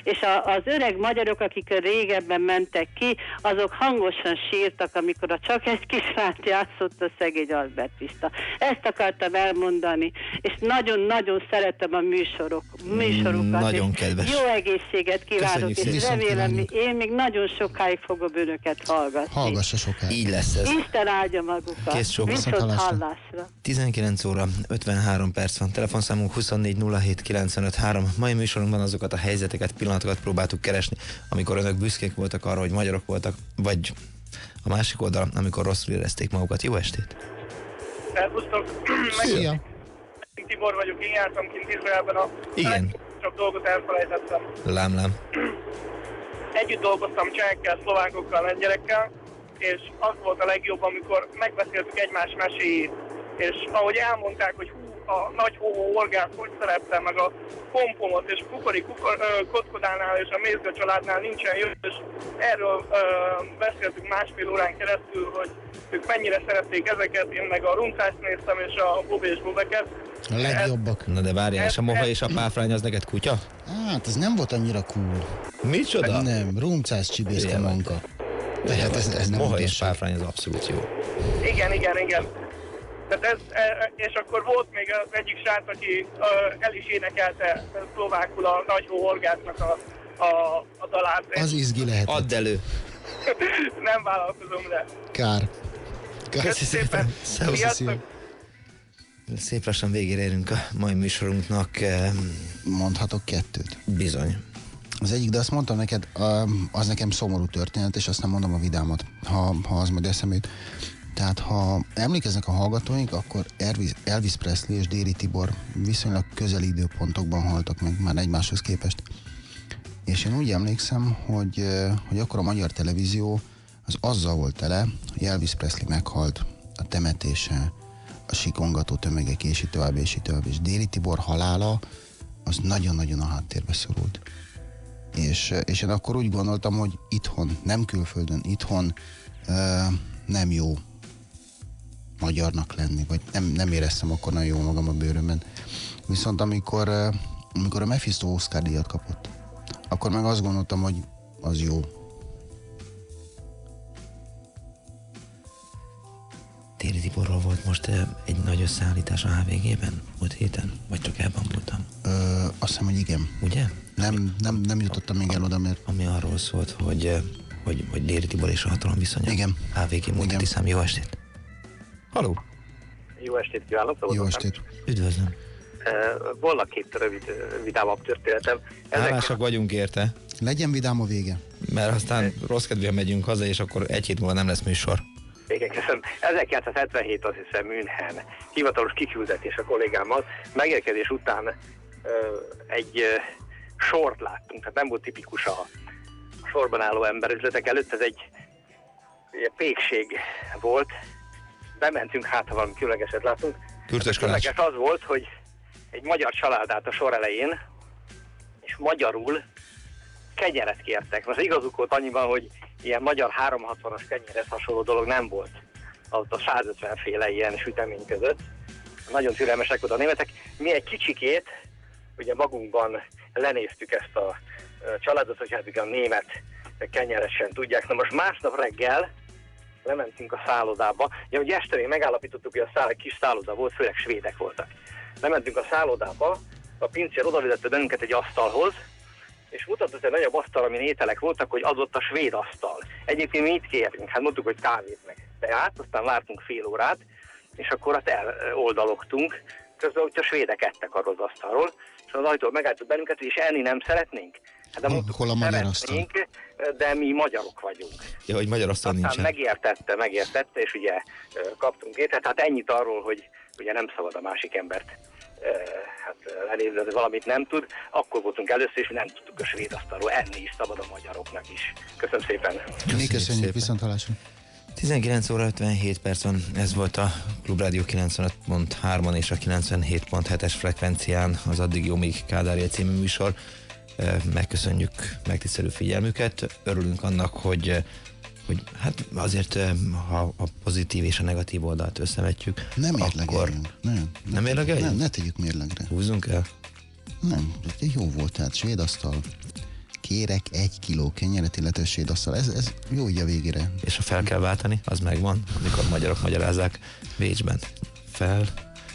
És a, az öreg magyarok, akik régebben mentek ki, azok hangosan sírtak, amikor a csak egy kislányt játszott a szegény Albert Pista. Ezt akartam elmondani, és nagyon-nagyon szeretem a műsorok, műsorokat. Nagyon kedves. Jó egészséget kívánok, Köszönjük és remélem, Kívánjuk. én még nagyon sokáig fogom önöket hallgatni. Hallgassa sokáig. Így lesz ez. Isten áldja magukat. Kész sok. Viszont hallásra. hallásra. 19 óra 53 perc van, telefonszámunk 24 07 95 3. Mai műsorunkban azokat a helyzeteket, pillanatokat próbáltuk keresni, amikor önök büszkék voltak arra, hogy magyarok voltak, vagy a másik oldal, amikor rosszul érezték magukat. Jó estét! Szervusztok! Szia! Tibor vagyok, én jártam kint Izraelben a Igen. csak dolgot elfelejtettem. Lám, lám. Együtt dolgoztam csehekkel, szlovákokkal, lengyelekkel, és az volt a legjobb, amikor megbeszéltük egymás meséjét. És ahogy elmondták, hogy hú, a nagy hóhó orgát hogy szerette, meg a pompomot, és kukori kukor, ö, kockodánál és a mézga családnál nincsen jó, és erről ö, beszéltük másfél órán keresztül, hogy ők mennyire szerették ezeket, én meg a runcást néztem, és a Bob és Bobeket. A legjobbak. Na de várjál, és a moha és a páfrány az neked kutya? Hát, ez nem volt annyira cool. Micsoda? Nem, rumcász csibészte Ilyen manka. Tehát ez, ez nem moha és páfrány az abszolút jó. Igen, igen, igen. Tehát ez, e, és akkor volt még az egyik srác, aki el is énekelte szlovákul a nagy hóorgásznak a, a, a dalát. Az izgi lehet. Add elő. Nem vállalkozom, de Kár. Köszi szépen. Szia. Szép lassan végére érünk a mai műsorunknak. Mondhatok kettőt. Bizony. Az egyik, de azt mondtam neked, az nekem szomorú történet, és azt nem mondom a vidámat, ha, ha az majd eszembe jut. Tehát, ha emlékeznek a hallgatóink, akkor Elvis, Presley és Déri Tibor viszonylag közeli időpontokban haltak meg, már egymáshoz képest. És én úgy emlékszem, hogy, eh, hogy akkor a magyar televízió az azzal volt tele, hogy Elvis Presley meghalt, a temetése, a sikongató tömegek, és így tovább, és így tovább. És Déri Tibor halála, az nagyon-nagyon a háttérbe szorult. És, eh, és én akkor úgy gondoltam, hogy itthon, nem külföldön, itthon uh, nem jó magyarnak lenni, vagy nem, nem éreztem akkor nagyon jó magam a bőrömben. Viszont amikor, uh, amikor a Mephisto Oscar díjat kapott, akkor meg azt gondoltam, hogy az jó. Téri Tiborról volt most eh, egy nagy összeállítás a HVG-ben múlt héten? Vagy csak elbambultam? Ö, azt hiszem, hogy igen. Ugye? Nem, nem, nem jutottam még el oda, mert... Ami arról szólt, hogy, eh, hogy, hogy Déri Tibor és a hatalom viszonya. Igen. HVG múlt heti szám. Jó estét. Haló. Jó estét kívánok! Jó estét. Üdvözlöm. Eh, Volna két rövid, eh, vidámabb történetem. Hálásak vagyunk érte. Legyen vidám a vége. Mert aztán rossz kedvűen megyünk haza, és akkor egy hét múlva nem lesz műsor. Igen, köszönöm. 1977 azt hiszem München hivatalos kiküldetés a kollégámmal. Megérkezés után ö, egy sort láttunk, tehát nem volt tipikus a, sorban álló ember üzletek előtt, ez egy pékség volt. Bementünk, hát ha valami különlegeset látunk. A kalács. különleges az volt, hogy egy magyar család állt a sor elején, és magyarul kenyeret kértek. Most igazuk volt annyiban, hogy ilyen magyar 360-as kenyerhez hasonló dolog nem volt ott a 150 féle ilyen sütemény között. Nagyon türelmesek voltak a németek. Mi egy kicsikét ugye magunkban lenéztük ezt a családot, hogy hát a német kenyeresen tudják. Na most másnap reggel lementünk a szállodába. Ja, ugye este még megállapítottuk, hogy a száll, kis szálloda volt, főleg svédek voltak. Lementünk a szállodába, a pincér odavezette bennünket egy asztalhoz, és mutatott egy nagyobb asztal, amin ételek voltak, hogy az ott a svéd asztal. Egyébként mi itt kérünk, hát mondtuk, hogy kávét meg teát, aztán vártunk fél órát, és akkor hát eloldalogtunk. Közben úgy a svédek ettek arról az asztalról, és az ajtó megállított bennünket, és enni nem szeretnénk. Hát de mondtuk, Hol a magyar szeretnénk, de mi magyarok vagyunk. Ja, hogy magyar asztal Aztán nincsen. megértette, megértette, és ugye kaptunk ételt. Hát ennyit arról, hogy ugye nem szabad a másik embert hát lenézni, hogy valamit nem tud. Akkor voltunk először, és nem tudtuk a svéd asztalról enni is szabad a magyaroknak is. Köszönöm szépen. Mi köszönjük, viszont hallásra. 19 óra 57 perc van, ez volt a Klubrádió 95.3-on és a 97.7-es frekvencián az Addig jó még Kádárja című műsor. Megköszönjük megtisztelő figyelmüket, örülünk annak, hogy hogy hát azért, ha a pozitív és a negatív oldalt összevetjük, Nem akkor mérlegeljünk. Nem, nem mérlegeljünk? Nem, ne tegyük mérlegre. Húzzunk el? Nem, jó volt, tehát svéd asztal. Kérek egy kiló kenyeret, illetve svéd asztal. Ez, ez jó így a végére. És ha fel kell váltani, az megvan, amikor magyarok magyarázzák Bécsben. Fel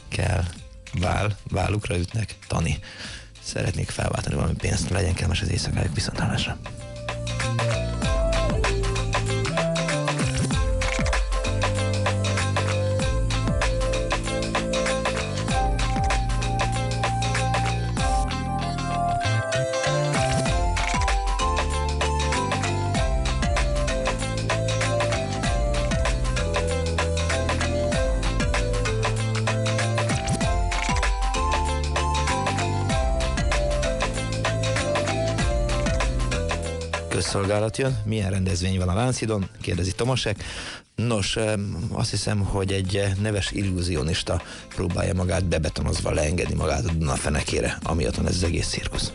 kell vál, vállukra ütnek, Tani. Szeretnék felváltani valami pénzt, legyen kellemes az éjszakájuk, viszontlátásra. Közszolgálat jön, milyen rendezvény van a Láncidon, kérdezi Tomasek. Nos, azt hiszem, hogy egy neves illúzionista próbálja magát bebetonozva leengedni magát a Duna fenekére, amiatt van ez az egész cirkusz.